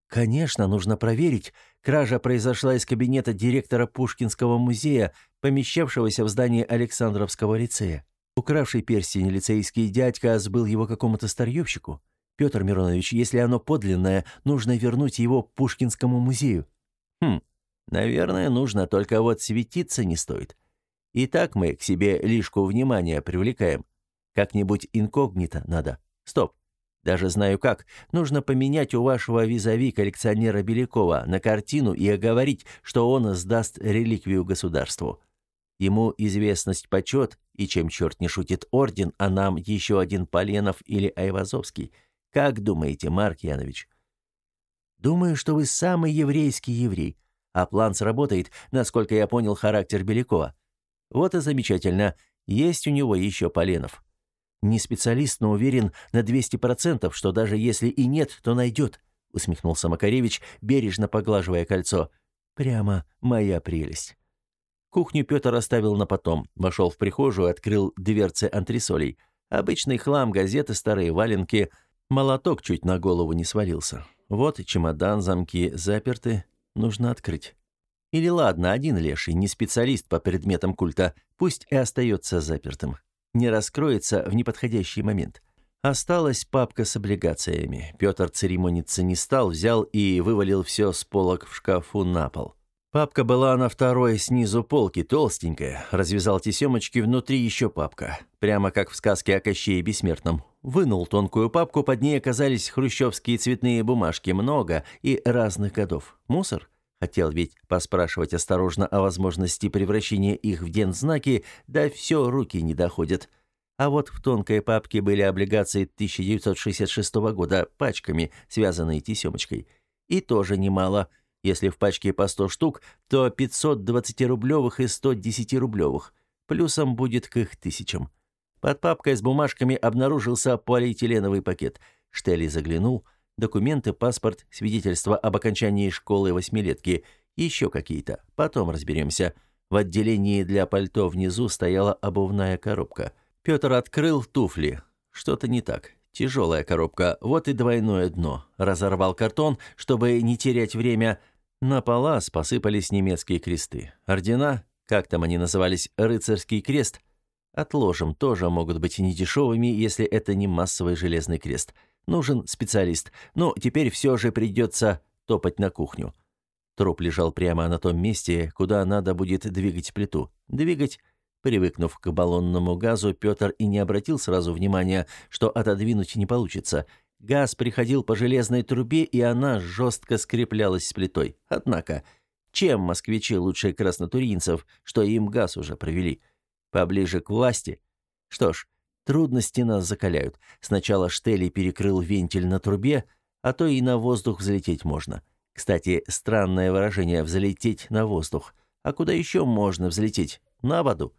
Конечно, нужно проверить. Кража произошла из кабинета директора Пушкинского музея, помещавшегося в здании Александровского лицея. Укравший перстень лицейский дядька сбыл его какому-то старьевщику. Петр Миронович, если оно подлинное, нужно вернуть его Пушкинскому музею. Хм, наверное, нужно, только вот светиться не стоит. И так мы к себе лишку внимания привлекаем. Как-нибудь инкогнито надо. Стоп. Даже знаю как. Нужно поменять у вашего визави коллекционера Белякова на картину и оговорить, что он сдаст реликвию государству. Ему известность почет, и чем черт не шутит орден, а нам еще один Поленов или Айвазовский. Как думаете, Марк Янович? Думаю, что вы самый еврейский еврей. А план сработает, насколько я понял характер Белякова. Вот и замечательно. Есть у него еще Поленов. Не специалист, но уверен на 200%, что даже если и нет, то найдет, усмехнулся Макаревич, бережно поглаживая кольцо. Прямо моя прелесть. Кухню Петр оставил на потом. Вошел в прихожую, открыл дверцы антресолей. Обычный хлам, газеты, старые валенки. Молоток чуть на голову не свалился. Вот чемодан, замки заперты. Нужно открыть. Или ладно, один леший, не специалист по предметам культа, пусть и остается запертым не раскроется в неподходящий момент. Осталась папка с облигациями. Петр церемониться не стал, взял и вывалил все с полок в шкафу на пол. Папка была на второй снизу полки, толстенькая. Развязал тесемочки, внутри еще папка. Прямо как в сказке о Кощее Бессмертном. Вынул тонкую папку, под ней оказались хрущевские цветные бумажки, много и разных годов. Мусор? Хотел ведь поспрашивать осторожно о возможности превращения их в дензнаки, да все руки не доходят. А вот в тонкой папке были облигации 1966 года пачками, связанные тесемочкой. И тоже немало. Если в пачке по 100 штук, то 500 20-рублевых и 100 10-рублевых. Плюсом будет к их тысячам. Под папкой с бумажками обнаружился полиэтиленовый пакет. Штелли заглянул — Документы, паспорт, свидетельство об окончании школы восьмилетки, еще какие-то. Потом разберемся. В отделении для пальто внизу стояла обувная коробка. Петр открыл туфли. Что-то не так. Тяжелая коробка, вот и двойное дно. Разорвал картон, чтобы не терять время. На палас посыпались немецкие кресты. Ордена, как там они назывались, рыцарский крест. Отложим, тоже могут быть недешевыми, если это не массовый железный крест. Нужен специалист. Но теперь все же придется топать на кухню. Труп лежал прямо на том месте, куда надо будет двигать плиту. Двигать. Привыкнув к баллонному газу, Петр и не обратил сразу внимания, что отодвинуть не получится. Газ приходил по железной трубе, и она жестко скреплялась с плитой. Однако, чем москвичи лучше краснотуринцев, что им газ уже провели? Поближе к власти? Что ж, Трудности нас закаляют. Сначала Штели перекрыл вентиль на трубе, а то и на воздух взлететь можно. Кстати, странное выражение «взлететь на воздух». А куда еще можно взлететь? На воду.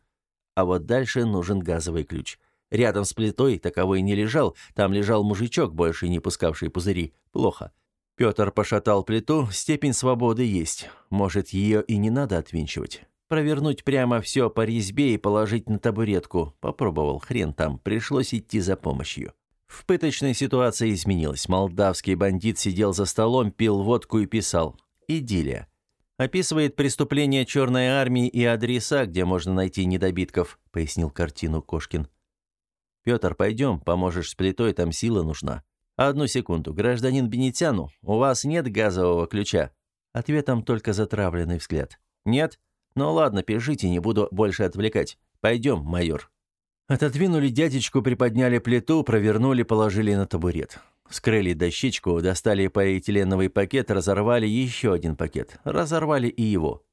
А вот дальше нужен газовый ключ. Рядом с плитой таковой не лежал, там лежал мужичок, больше не пускавший пузыри. Плохо. Петр пошатал плиту, степень свободы есть. Может, ее и не надо отвинчивать. Провернуть прямо все по резьбе и положить на табуретку. Попробовал, хрен там, пришлось идти за помощью. В пыточной ситуации изменилось. Молдавский бандит сидел за столом, пил водку и писал. Идиллия. Описывает преступления черной армии и адреса, где можно найти недобитков, пояснил картину Кошкин. Петр, пойдем, поможешь с плитой, там сила нужна. Одну секунду, гражданин Бенетяну, у вас нет газового ключа? Ответом только затравленный взгляд. Нет? Ну ладно, пишите, не буду больше отвлекать. Пойдем, майор. Отодвинули дядечку, приподняли плиту, провернули, положили на табурет. Вскрыли дощечку, достали полиэтиленовый пакет, разорвали еще один пакет. Разорвали и его.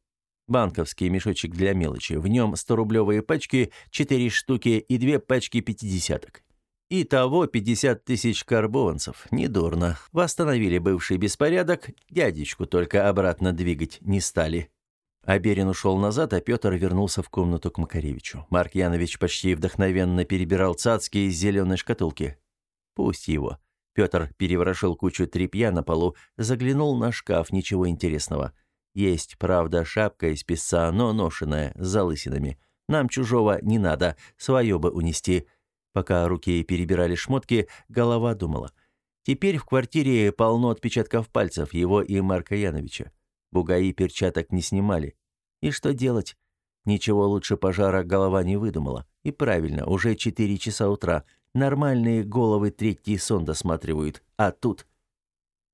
Банковский мешочек для мелочи. В нем 100-рублевые пачки, 4 штуки и две пачки пятидесяток. Итого 50 тысяч карбованцев. Недурно. Восстановили бывший беспорядок, дядечку только обратно двигать не стали. Аберин ушел назад, а Петр вернулся в комнату к Макаревичу. Марк Янович почти вдохновенно перебирал цацки из зеленой шкатулки. Пусть его. Петр переворошил кучу тряпья на полу, заглянул на шкаф, ничего интересного. Есть, правда, шапка из песца, но ношеная, с залысинами. Нам чужого не надо, свое бы унести. Пока руки перебирали шмотки, голова думала. Теперь в квартире полно отпечатков пальцев его и Марка Яновича. Бугаи перчаток не снимали. И что делать? Ничего лучше пожара голова не выдумала. И правильно, уже четыре часа утра. Нормальные головы третий сон досматривают. А тут...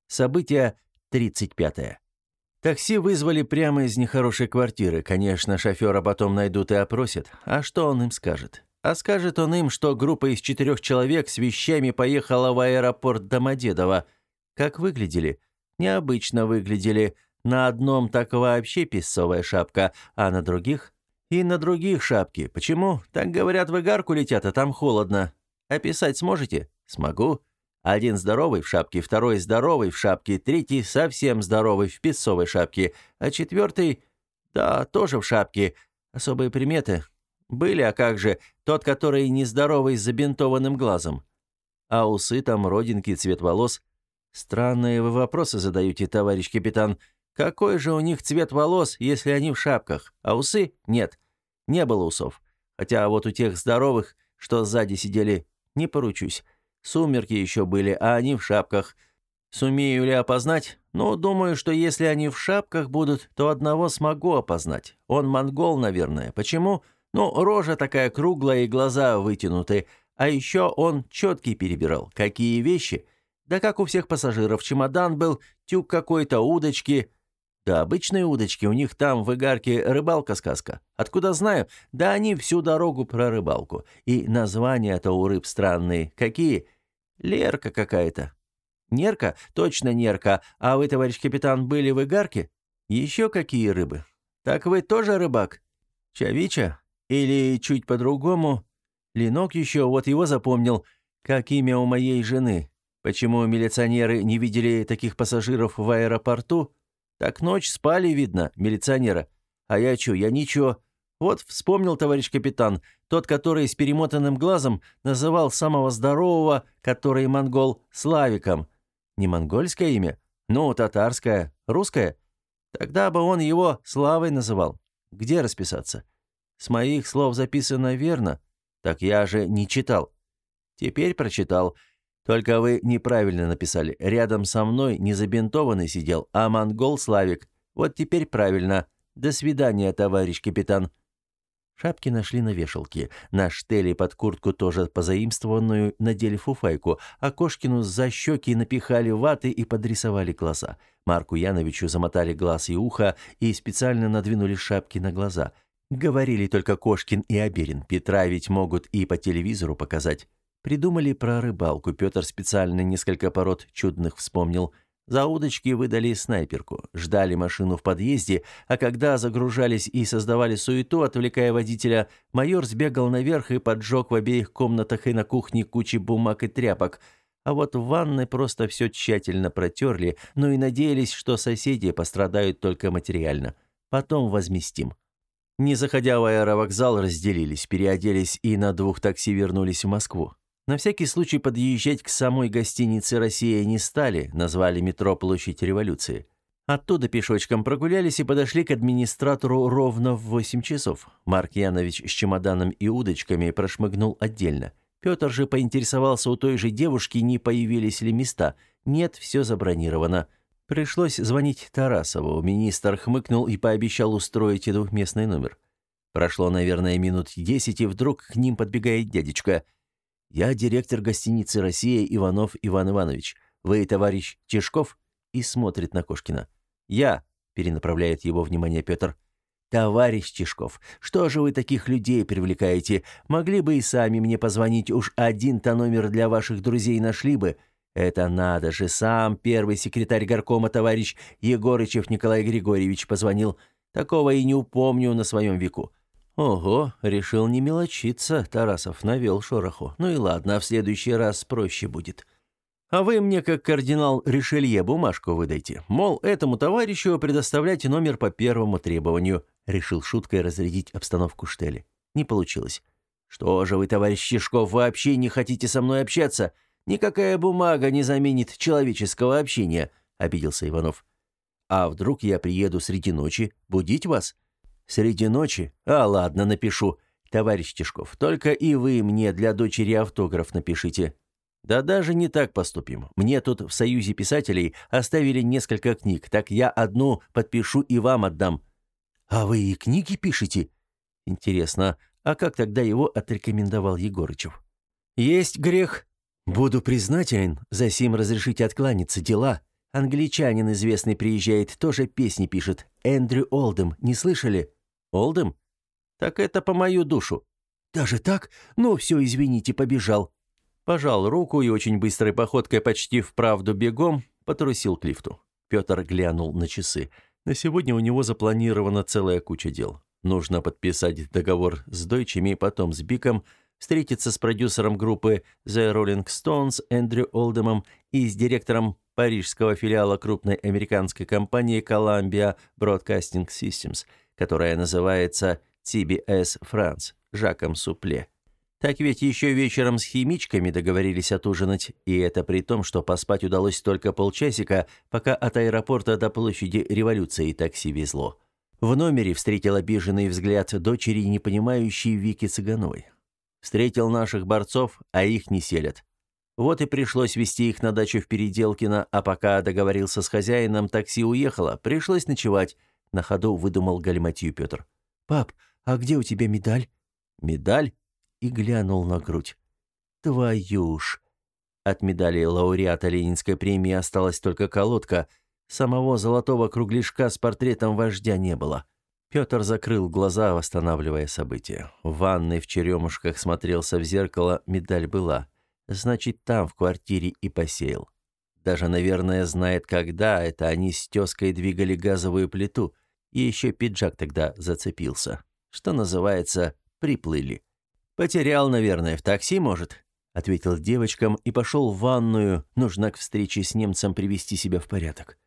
Событие тридцать пятое. Такси вызвали прямо из нехорошей квартиры. Конечно, шофера потом найдут и опросят. А что он им скажет? А скажет он им, что группа из четырех человек с вещами поехала в аэропорт Домодедово. Как выглядели? Необычно выглядели. На одном так вообще песцовая шапка, а на других? И на других шапки. Почему? Так говорят, в игарку летят, а там холодно. Описать сможете? Смогу. Один здоровый в шапке, второй здоровый в шапке, третий совсем здоровый в песцовой шапке, а четвертый, да, тоже в шапке. Особые приметы? Были, а как же, тот, который нездоровый с забинтованным глазом. А усы там, родинки, цвет волос. Странные вы вопросы задаете, товарищ капитан. Какой же у них цвет волос, если они в шапках, а усы нет? Не было усов. Хотя вот у тех здоровых, что сзади сидели, не поручусь. Сумерки еще были, а они в шапках. Сумею ли опознать? Ну, думаю, что если они в шапках будут, то одного смогу опознать. Он монгол, наверное. Почему? Ну, рожа такая круглая и глаза вытянуты. А еще он четкий перебирал. Какие вещи? Да как у всех пассажиров. Чемодан был, тюк какой-то, удочки. Да обычные удочки, у них там в Игарке рыбалка-сказка. Откуда знаю? Да они всю дорогу про рыбалку. И названия-то у рыб странные. Какие? Лерка какая-то. Нерка? Точно нерка. А вы, товарищ капитан, были в Игарке? Еще какие рыбы? Так вы тоже рыбак? Чавича? Или чуть по-другому? Ленок еще, вот его запомнил. Как имя у моей жены. Почему милиционеры не видели таких пассажиров в аэропорту? Так ночь спали, видно, милиционера. А я чё, я ничего. Вот вспомнил товарищ капитан, тот, который с перемотанным глазом называл самого здорового, который монгол, Славиком. Не монгольское имя? Ну, татарское. Русское? Тогда бы он его Славой называл. Где расписаться? С моих слов записано верно. Так я же не читал. Теперь прочитал. Только вы неправильно написали. Рядом со мной не забинтованный сидел, а монгол Славик. Вот теперь правильно. До свидания, товарищ капитан. Шапки нашли на вешалке. На штели под куртку тоже позаимствованную надели фуфайку, а Кошкину за щеки напихали ваты и подрисовали глаза. Марку Яновичу замотали глаз и ухо и специально надвинули шапки на глаза. Говорили только Кошкин и Аберин. Петра ведь могут и по телевизору показать. Придумали про рыбалку. Петр специально несколько пород чудных вспомнил. За удочки выдали снайперку. Ждали машину в подъезде, а когда загружались и создавали суету, отвлекая водителя, майор сбегал наверх и поджег в обеих комнатах и на кухне кучи бумаг и тряпок. А вот в ванной просто все тщательно протерли, но и надеялись, что соседи пострадают только материально. Потом возместим. Не заходя в аэровокзал, разделились, переоделись и на двух такси вернулись в Москву. На всякий случай подъезжать к самой гостинице «Россия» не стали, назвали метро «Площадь революции». Оттуда пешочком прогулялись и подошли к администратору ровно в 8 часов. Марк Янович с чемоданом и удочками прошмыгнул отдельно. Петр же поинтересовался у той же девушки, не появились ли места. Нет, все забронировано. Пришлось звонить Тарасову. Министр хмыкнул и пообещал устроить двухместный номер. Прошло, наверное, минут десять, и вдруг к ним подбегает дядечка. «Я директор гостиницы «Россия» Иванов Иван Иванович. Вы товарищ Чешков?» И смотрит на Кошкина. «Я», — перенаправляет его внимание Петр. «Товарищ Чешков, что же вы таких людей привлекаете? Могли бы и сами мне позвонить, уж один-то номер для ваших друзей нашли бы. Это надо же, сам первый секретарь горкома товарищ Егорычев Николай Григорьевич позвонил. Такого и не упомню на своем веку». «Ого, решил не мелочиться», — Тарасов навел шороху. «Ну и ладно, в следующий раз проще будет». А вы мне, как кардинал Ришелье, бумажку выдайте. Мол, этому товарищу предоставляйте номер по первому требованию. Решил шуткой разрядить обстановку Штели. Не получилось. Что же вы, товарищ Чешков, вообще не хотите со мной общаться? Никакая бумага не заменит человеческого общения, обиделся Иванов. А вдруг я приеду среди ночи будить вас? Среди ночи? А ладно, напишу. Товарищ Тишков, только и вы мне для дочери автограф напишите. Да даже не так поступим. Мне тут в Союзе писателей оставили несколько книг, так я одну подпишу и вам отдам. А вы и книги пишете? Интересно, а как тогда его отрекомендовал Егорычев? Есть грех. Буду признателен, за сим разрешите откланяться дела. Англичанин известный приезжает, тоже песни пишет. Эндрю Олдем, не слышали? Олдем? Так это по мою душу. Даже так? Ну все, извините, побежал пожал руку и очень быстрой походкой, почти вправду бегом, потрусил к лифту. Петр глянул на часы. На сегодня у него запланирована целая куча дел. Нужно подписать договор с Дойчами, потом с Биком, встретиться с продюсером группы The Rolling Stones Эндрю Олдемом и с директором парижского филиала крупной американской компании Columbia Broadcasting Systems, которая называется CBS France, Жаком Супле. Так ведь еще вечером с химичками договорились отужинать, и это при том, что поспать удалось только полчасика, пока от аэропорта до площади революции такси везло. В номере встретил обиженный взгляд дочери, не понимающей Вики Цыгановой. Встретил наших борцов, а их не селят. Вот и пришлось везти их на дачу в Переделкино, а пока договорился с хозяином, такси уехало, пришлось ночевать. На ходу выдумал галиматью Петр. «Пап, а где у тебя медаль?» «Медаль?» и глянул на грудь. «Твою ж!» От медали лауреата Ленинской премии осталась только колодка. Самого золотого кругляшка с портретом вождя не было. Петр закрыл глаза, восстанавливая события. В ванной в черемушках смотрелся в зеркало, медаль была. Значит, там, в квартире, и посеял. Даже, наверное, знает, когда это они с тезкой двигали газовую плиту. И еще пиджак тогда зацепился. Что называется, приплыли. «Потерял, наверное, в такси, может?» — ответил девочкам и пошел в ванную, нужно к встрече с немцем привести себя в порядок.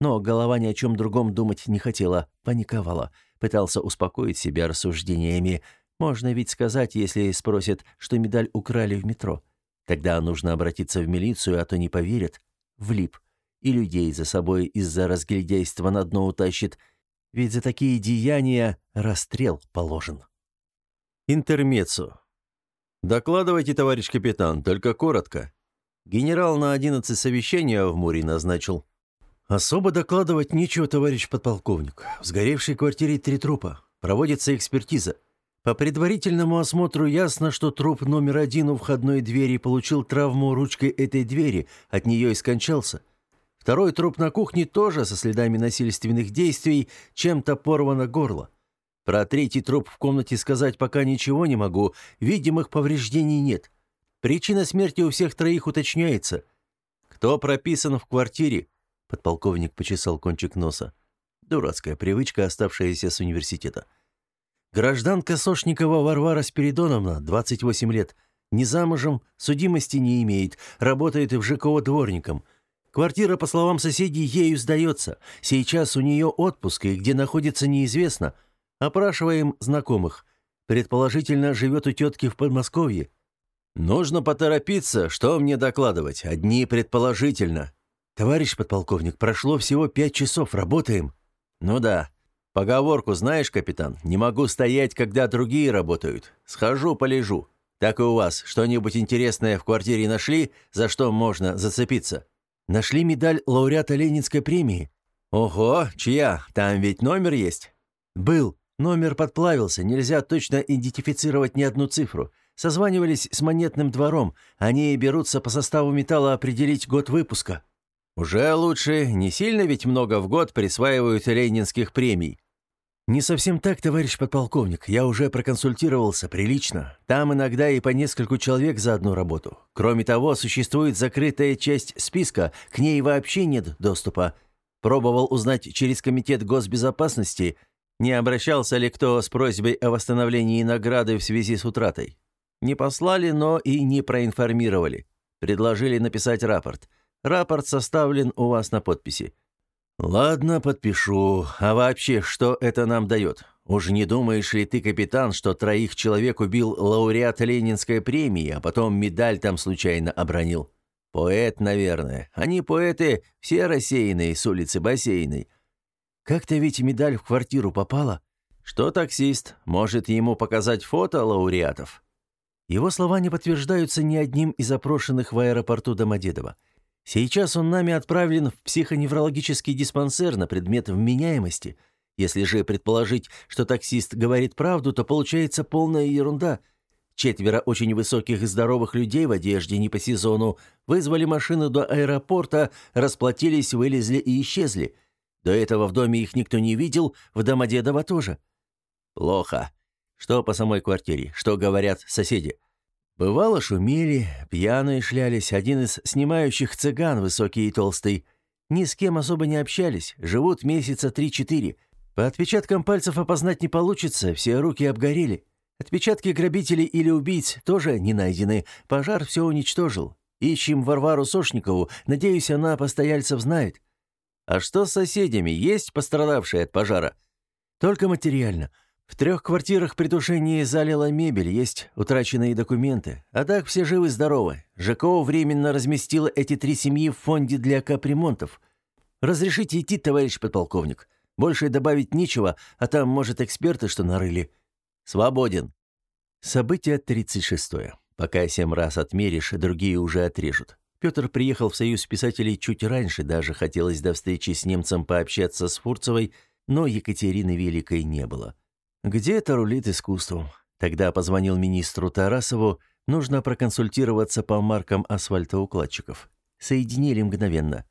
Но голова ни о чем другом думать не хотела, паниковала, пытался успокоить себя рассуждениями. Можно ведь сказать, если спросят, что медаль украли в метро. Тогда нужно обратиться в милицию, а то не поверят. Влип. И людей за собой из-за разглядейства на дно утащит. Ведь за такие деяния расстрел положен. Интермеццо. Докладывайте, товарищ капитан, только коротко. Генерал на 11 совещания в море назначил. Особо докладывать нечего, товарищ подполковник. В сгоревшей квартире три трупа. Проводится экспертиза. По предварительному осмотру ясно, что труп номер один у входной двери получил травму ручкой этой двери, от нее и скончался. Второй труп на кухне тоже со следами насильственных действий, чем-то порвано горло. Про третий труп в комнате сказать пока ничего не могу, видимых повреждений нет. Причина смерти у всех троих уточняется. Кто прописан в квартире? Подполковник почесал кончик носа. Дурацкая привычка, оставшаяся с университета. Гражданка Сошникова Варвара Спиридоновна, 28 лет. Не замужем, судимости не имеет, работает в ЖКО дворником. Квартира, по словам соседей, ею сдается. Сейчас у нее отпуск, и где находится неизвестно. Опрашиваем знакомых. Предположительно, живет у тетки в Подмосковье. Нужно поторопиться, что мне докладывать? Одни предположительно. Товарищ подполковник, прошло всего пять часов, работаем. Ну да. Поговорку знаешь, капитан? Не могу стоять, когда другие работают. Схожу, полежу. Так и у вас что-нибудь интересное в квартире нашли, за что можно зацепиться? Нашли медаль лауреата Ленинской премии. Ого, чья? Там ведь номер есть. Был. Номер подплавился, нельзя точно идентифицировать ни одну цифру. Созванивались с монетным двором. Они берутся по составу металла определить год выпуска. Уже лучше, не сильно ведь много в год присваивают ленинских премий. Не совсем так, товарищ подполковник. Я уже проконсультировался прилично. Там иногда и по нескольку человек за одну работу. Кроме того, существует закрытая часть списка, к ней вообще нет доступа. Пробовал узнать через комитет госбезопасности, не обращался ли кто с просьбой о восстановлении награды в связи с утратой. Не послали, но и не проинформировали. Предложили написать рапорт. Рапорт составлен у вас на подписи. Ладно, подпишу. А вообще, что это нам дает? Уж не думаешь ли ты, капитан, что троих человек убил лауреат Ленинской премии, а потом медаль там случайно обронил? Поэт, наверное. Они поэты все рассеянные с улицы Бассейной. Как-то ведь медаль в квартиру попала. Что таксист? Может ему показать фото лауреатов? Его слова не подтверждаются ни одним из опрошенных в аэропорту Домодедово. Сейчас он нами отправлен в психоневрологический диспансер на предмет вменяемости. Если же предположить, что таксист говорит правду, то получается полная ерунда. Четверо очень высоких и здоровых людей в одежде не по сезону вызвали машину до аэропорта, расплатились, вылезли и исчезли. До этого в доме их никто не видел, в Домодедово тоже. Плохо. Что по самой квартире? Что говорят соседи? Бывало, шумели, пьяные шлялись, один из снимающих цыган, высокий и толстый. Ни с кем особо не общались, живут месяца три-четыре. По отпечаткам пальцев опознать не получится, все руки обгорели. Отпечатки грабителей или убийц тоже не найдены, пожар все уничтожил. Ищем Варвару Сошникову, надеюсь, она постояльцев знает. А что с соседями, есть пострадавшие от пожара? Только материально. В трех квартирах при тушении залила мебель, есть утраченные документы. А так все живы-здоровы. ЖКО временно разместила эти три семьи в фонде для капремонтов. Разрешите идти, товарищ подполковник. Больше добавить нечего, а там, может, эксперты что нарыли. Свободен. Событие 36. -е. Пока семь раз отмеришь, другие уже отрежут. Петр приехал в Союз писателей чуть раньше, даже хотелось до встречи с немцем пообщаться с Фурцевой, но Екатерины Великой не было. Где-то рулит искусством. Тогда позвонил министру Тарасову, нужно проконсультироваться по маркам асфальтоукладчиков. Соединили мгновенно.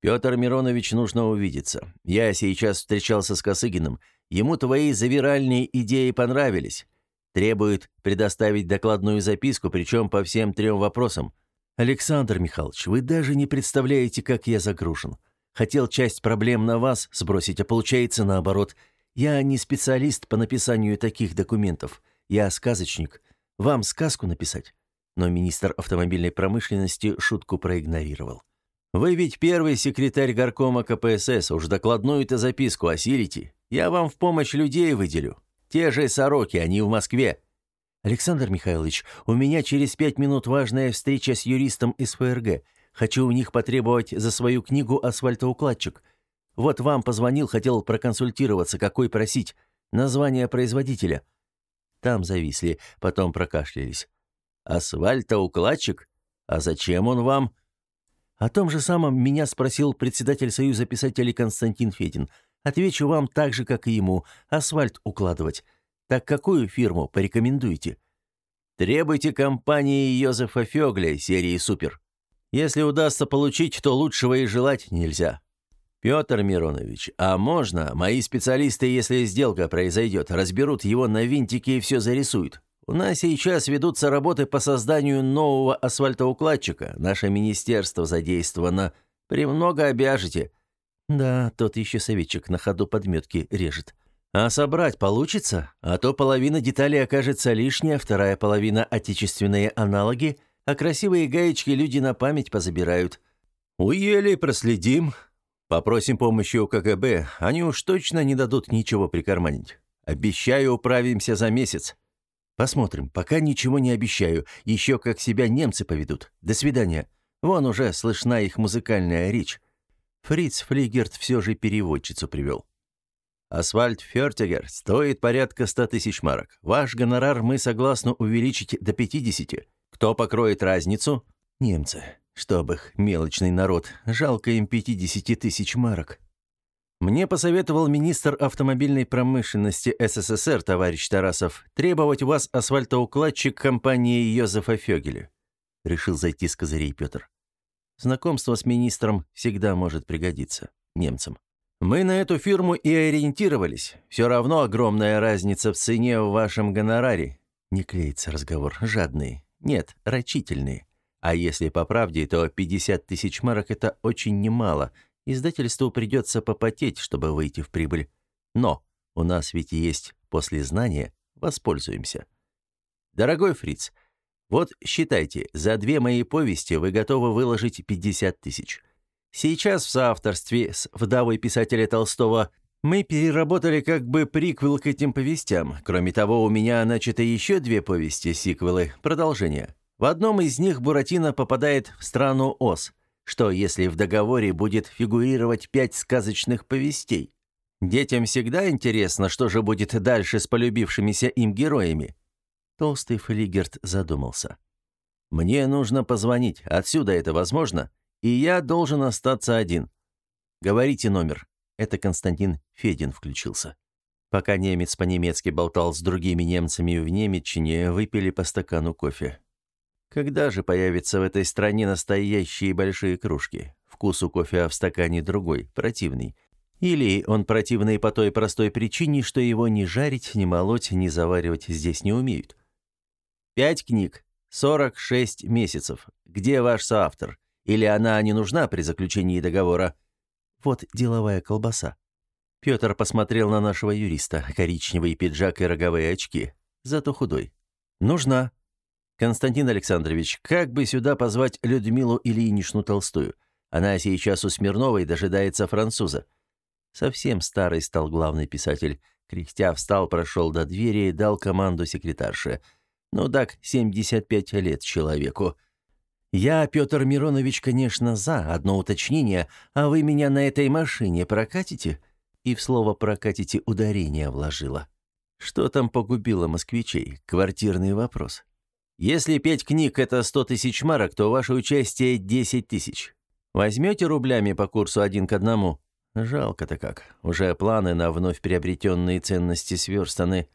«Петр Миронович, нужно увидеться. Я сейчас встречался с Косыгиным. Ему твои завиральные идеи понравились. Требует предоставить докладную записку, причем по всем трем вопросам. Александр Михайлович, вы даже не представляете, как я загружен. Хотел часть проблем на вас сбросить, а получается наоборот – я не специалист по написанию таких документов. Я сказочник. Вам сказку написать?» Но министр автомобильной промышленности шутку проигнорировал. «Вы ведь первый секретарь горкома КПСС, уж докладную-то записку осилите. Я вам в помощь людей выделю. Те же сороки, они в Москве». «Александр Михайлович, у меня через пять минут важная встреча с юристом из ФРГ. Хочу у них потребовать за свою книгу «Асфальтоукладчик». Вот вам позвонил, хотел проконсультироваться, какой просить. Название производителя». Там зависли, потом прокашлялись. «Асфальтоукладчик? А зачем он вам?» О том же самом меня спросил председатель Союза писателей Константин Федин. Отвечу вам так же, как и ему. Асфальт укладывать. Так какую фирму порекомендуете? Требуйте компании Йозефа Фёгля серии «Супер». Если удастся получить, то лучшего и желать нельзя. «Петр Миронович, а можно? Мои специалисты, если сделка произойдет, разберут его на винтики и все зарисуют. У нас сейчас ведутся работы по созданию нового асфальтоукладчика. Наше министерство задействовано. Премного обяжете». «Да, тот еще советчик на ходу подметки режет». А собрать получится? А то половина деталей окажется лишняя, вторая половина – отечественные аналоги, а красивые гаечки люди на память позабирают. Уели, проследим. Попросим помощи у КГБ, они уж точно не дадут ничего прикарманить. Обещаю, управимся за месяц. Посмотрим, пока ничего не обещаю, еще как себя немцы поведут. До свидания. Вон уже слышна их музыкальная речь. Фриц Флигерт все же переводчицу привел. Асфальт Фертигер стоит порядка ста тысяч марок. Ваш гонорар мы согласны увеличить до 50. Кто покроет разницу? Немцы. Чтоб их, мелочный народ. Жалко им 50 тысяч марок. Мне посоветовал министр автомобильной промышленности СССР, товарищ Тарасов, требовать вас асфальтоукладчик компании Йозефа Фёгеля. Решил зайти с козырей Петр. Знакомство с министром всегда может пригодиться немцам. Мы на эту фирму и ориентировались. Все равно огромная разница в цене в вашем гонораре. Не клеится разговор. Жадные. Нет, рачительные. А если по правде, то 50 тысяч марок – это очень немало. Издательству придется попотеть, чтобы выйти в прибыль. Но у нас ведь есть послезнание. Воспользуемся. Дорогой фриц, вот считайте, за две мои повести вы готовы выложить 50 тысяч. Сейчас в соавторстве с вдовой писателя Толстого мы переработали как бы приквел к этим повестям. Кроме того, у меня начаты еще две повести, сиквелы, продолжение. В одном из них Буратино попадает в страну Оз, что если в договоре будет фигурировать пять сказочных повестей. Детям всегда интересно, что же будет дальше с полюбившимися им героями. Толстый Флигерт задумался. «Мне нужно позвонить. Отсюда это возможно?» И я должен остаться один. Говорите номер. Это Константин Федин включился. Пока немец по-немецки болтал с другими немцами в Немеччине, выпили по стакану кофе. Когда же появятся в этой стране настоящие большие кружки? Вкус у кофе в стакане другой, противный. Или он противный по той простой причине, что его ни жарить, ни молоть, ни заваривать здесь не умеют. Пять книг, сорок шесть месяцев. Где ваш соавтор? Или она не нужна при заключении договора? Вот деловая колбаса. Петр посмотрел на нашего юриста. Коричневый пиджак и роговые очки. Зато худой. Нужна. Константин Александрович, как бы сюда позвать Людмилу Ильиничну Толстую? Она сейчас у Смирновой дожидается француза. Совсем старый стал главный писатель. Кряхтя встал, прошел до двери и дал команду секретарше. Ну так, 75 лет человеку. «Я, Петр Миронович, конечно, за. Одно уточнение. А вы меня на этой машине прокатите?» И в слово «прокатите» ударение вложила. Что там погубило москвичей? Квартирный вопрос. Если пять книг – это сто тысяч марок, то ваше участие – десять тысяч. Возьмете рублями по курсу один к одному? Жалко-то как. Уже планы на вновь приобретенные ценности сверстаны.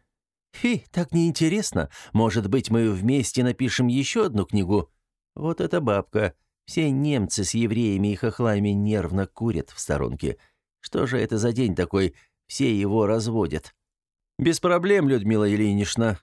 Фи, так неинтересно. Может быть, мы вместе напишем еще одну книгу? Вот эта бабка. Все немцы с евреями и хохлами нервно курят в сторонке. Что же это за день такой? Все его разводят. Без проблем, Людмила Ильинична.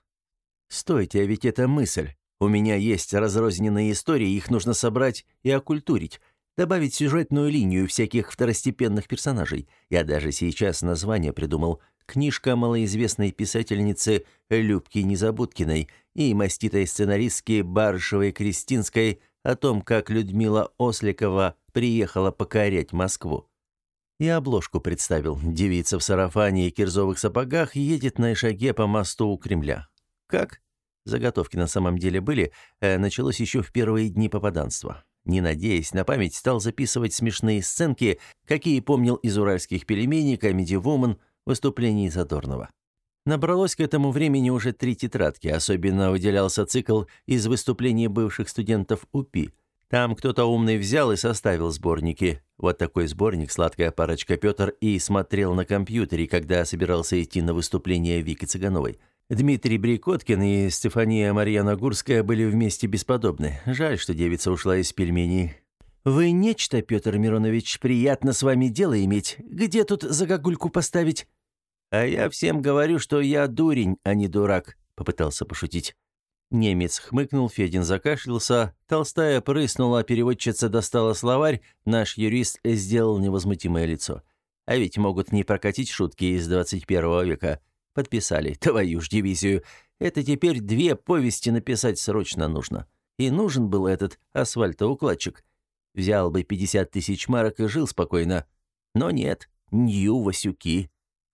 Стойте, а ведь это мысль. У меня есть разрозненные истории, их нужно собрать и окультурить. Добавить сюжетную линию всяких второстепенных персонажей. Я даже сейчас название придумал. Книжка малоизвестной писательницы Любки Незабудкиной и маститой сценаристки Барышевой Кристинской о том, как Людмила Осликова приехала покорять Москву. И обложку представил. Девица в сарафане и кирзовых сапогах едет на шаге по мосту у Кремля. Как? Заготовки на самом деле были, э, началось еще в первые дни попаданства. Не надеясь на память, стал записывать смешные сценки, какие помнил из уральских пельменей, комедий «Вумен», выступлений Задорнова. Набралось к этому времени уже три тетрадки, особенно выделялся цикл из выступлений бывших студентов УПИ. Там кто-то умный взял и составил сборники. Вот такой сборник «Сладкая парочка Петр» и смотрел на компьютере, когда собирался идти на выступление Вики Цыгановой. Дмитрий Брикоткин и Стефания Марьяна Гурская были вместе бесподобны. Жаль, что девица ушла из пельменей. «Вы нечто, Петр Миронович, приятно с вами дело иметь. Где тут загогульку поставить?» «А я всем говорю, что я дурень, а не дурак», — попытался пошутить. Немец хмыкнул, Федин закашлялся, Толстая прыснула, переводчица достала словарь, наш юрист сделал невозмутимое лицо. А ведь могут не прокатить шутки из 21 века. Подписали. Твою ж дивизию. Это теперь две повести написать срочно нужно. И нужен был этот асфальтоукладчик. Взял бы 50 тысяч марок и жил спокойно. Но нет, Нью Васюки.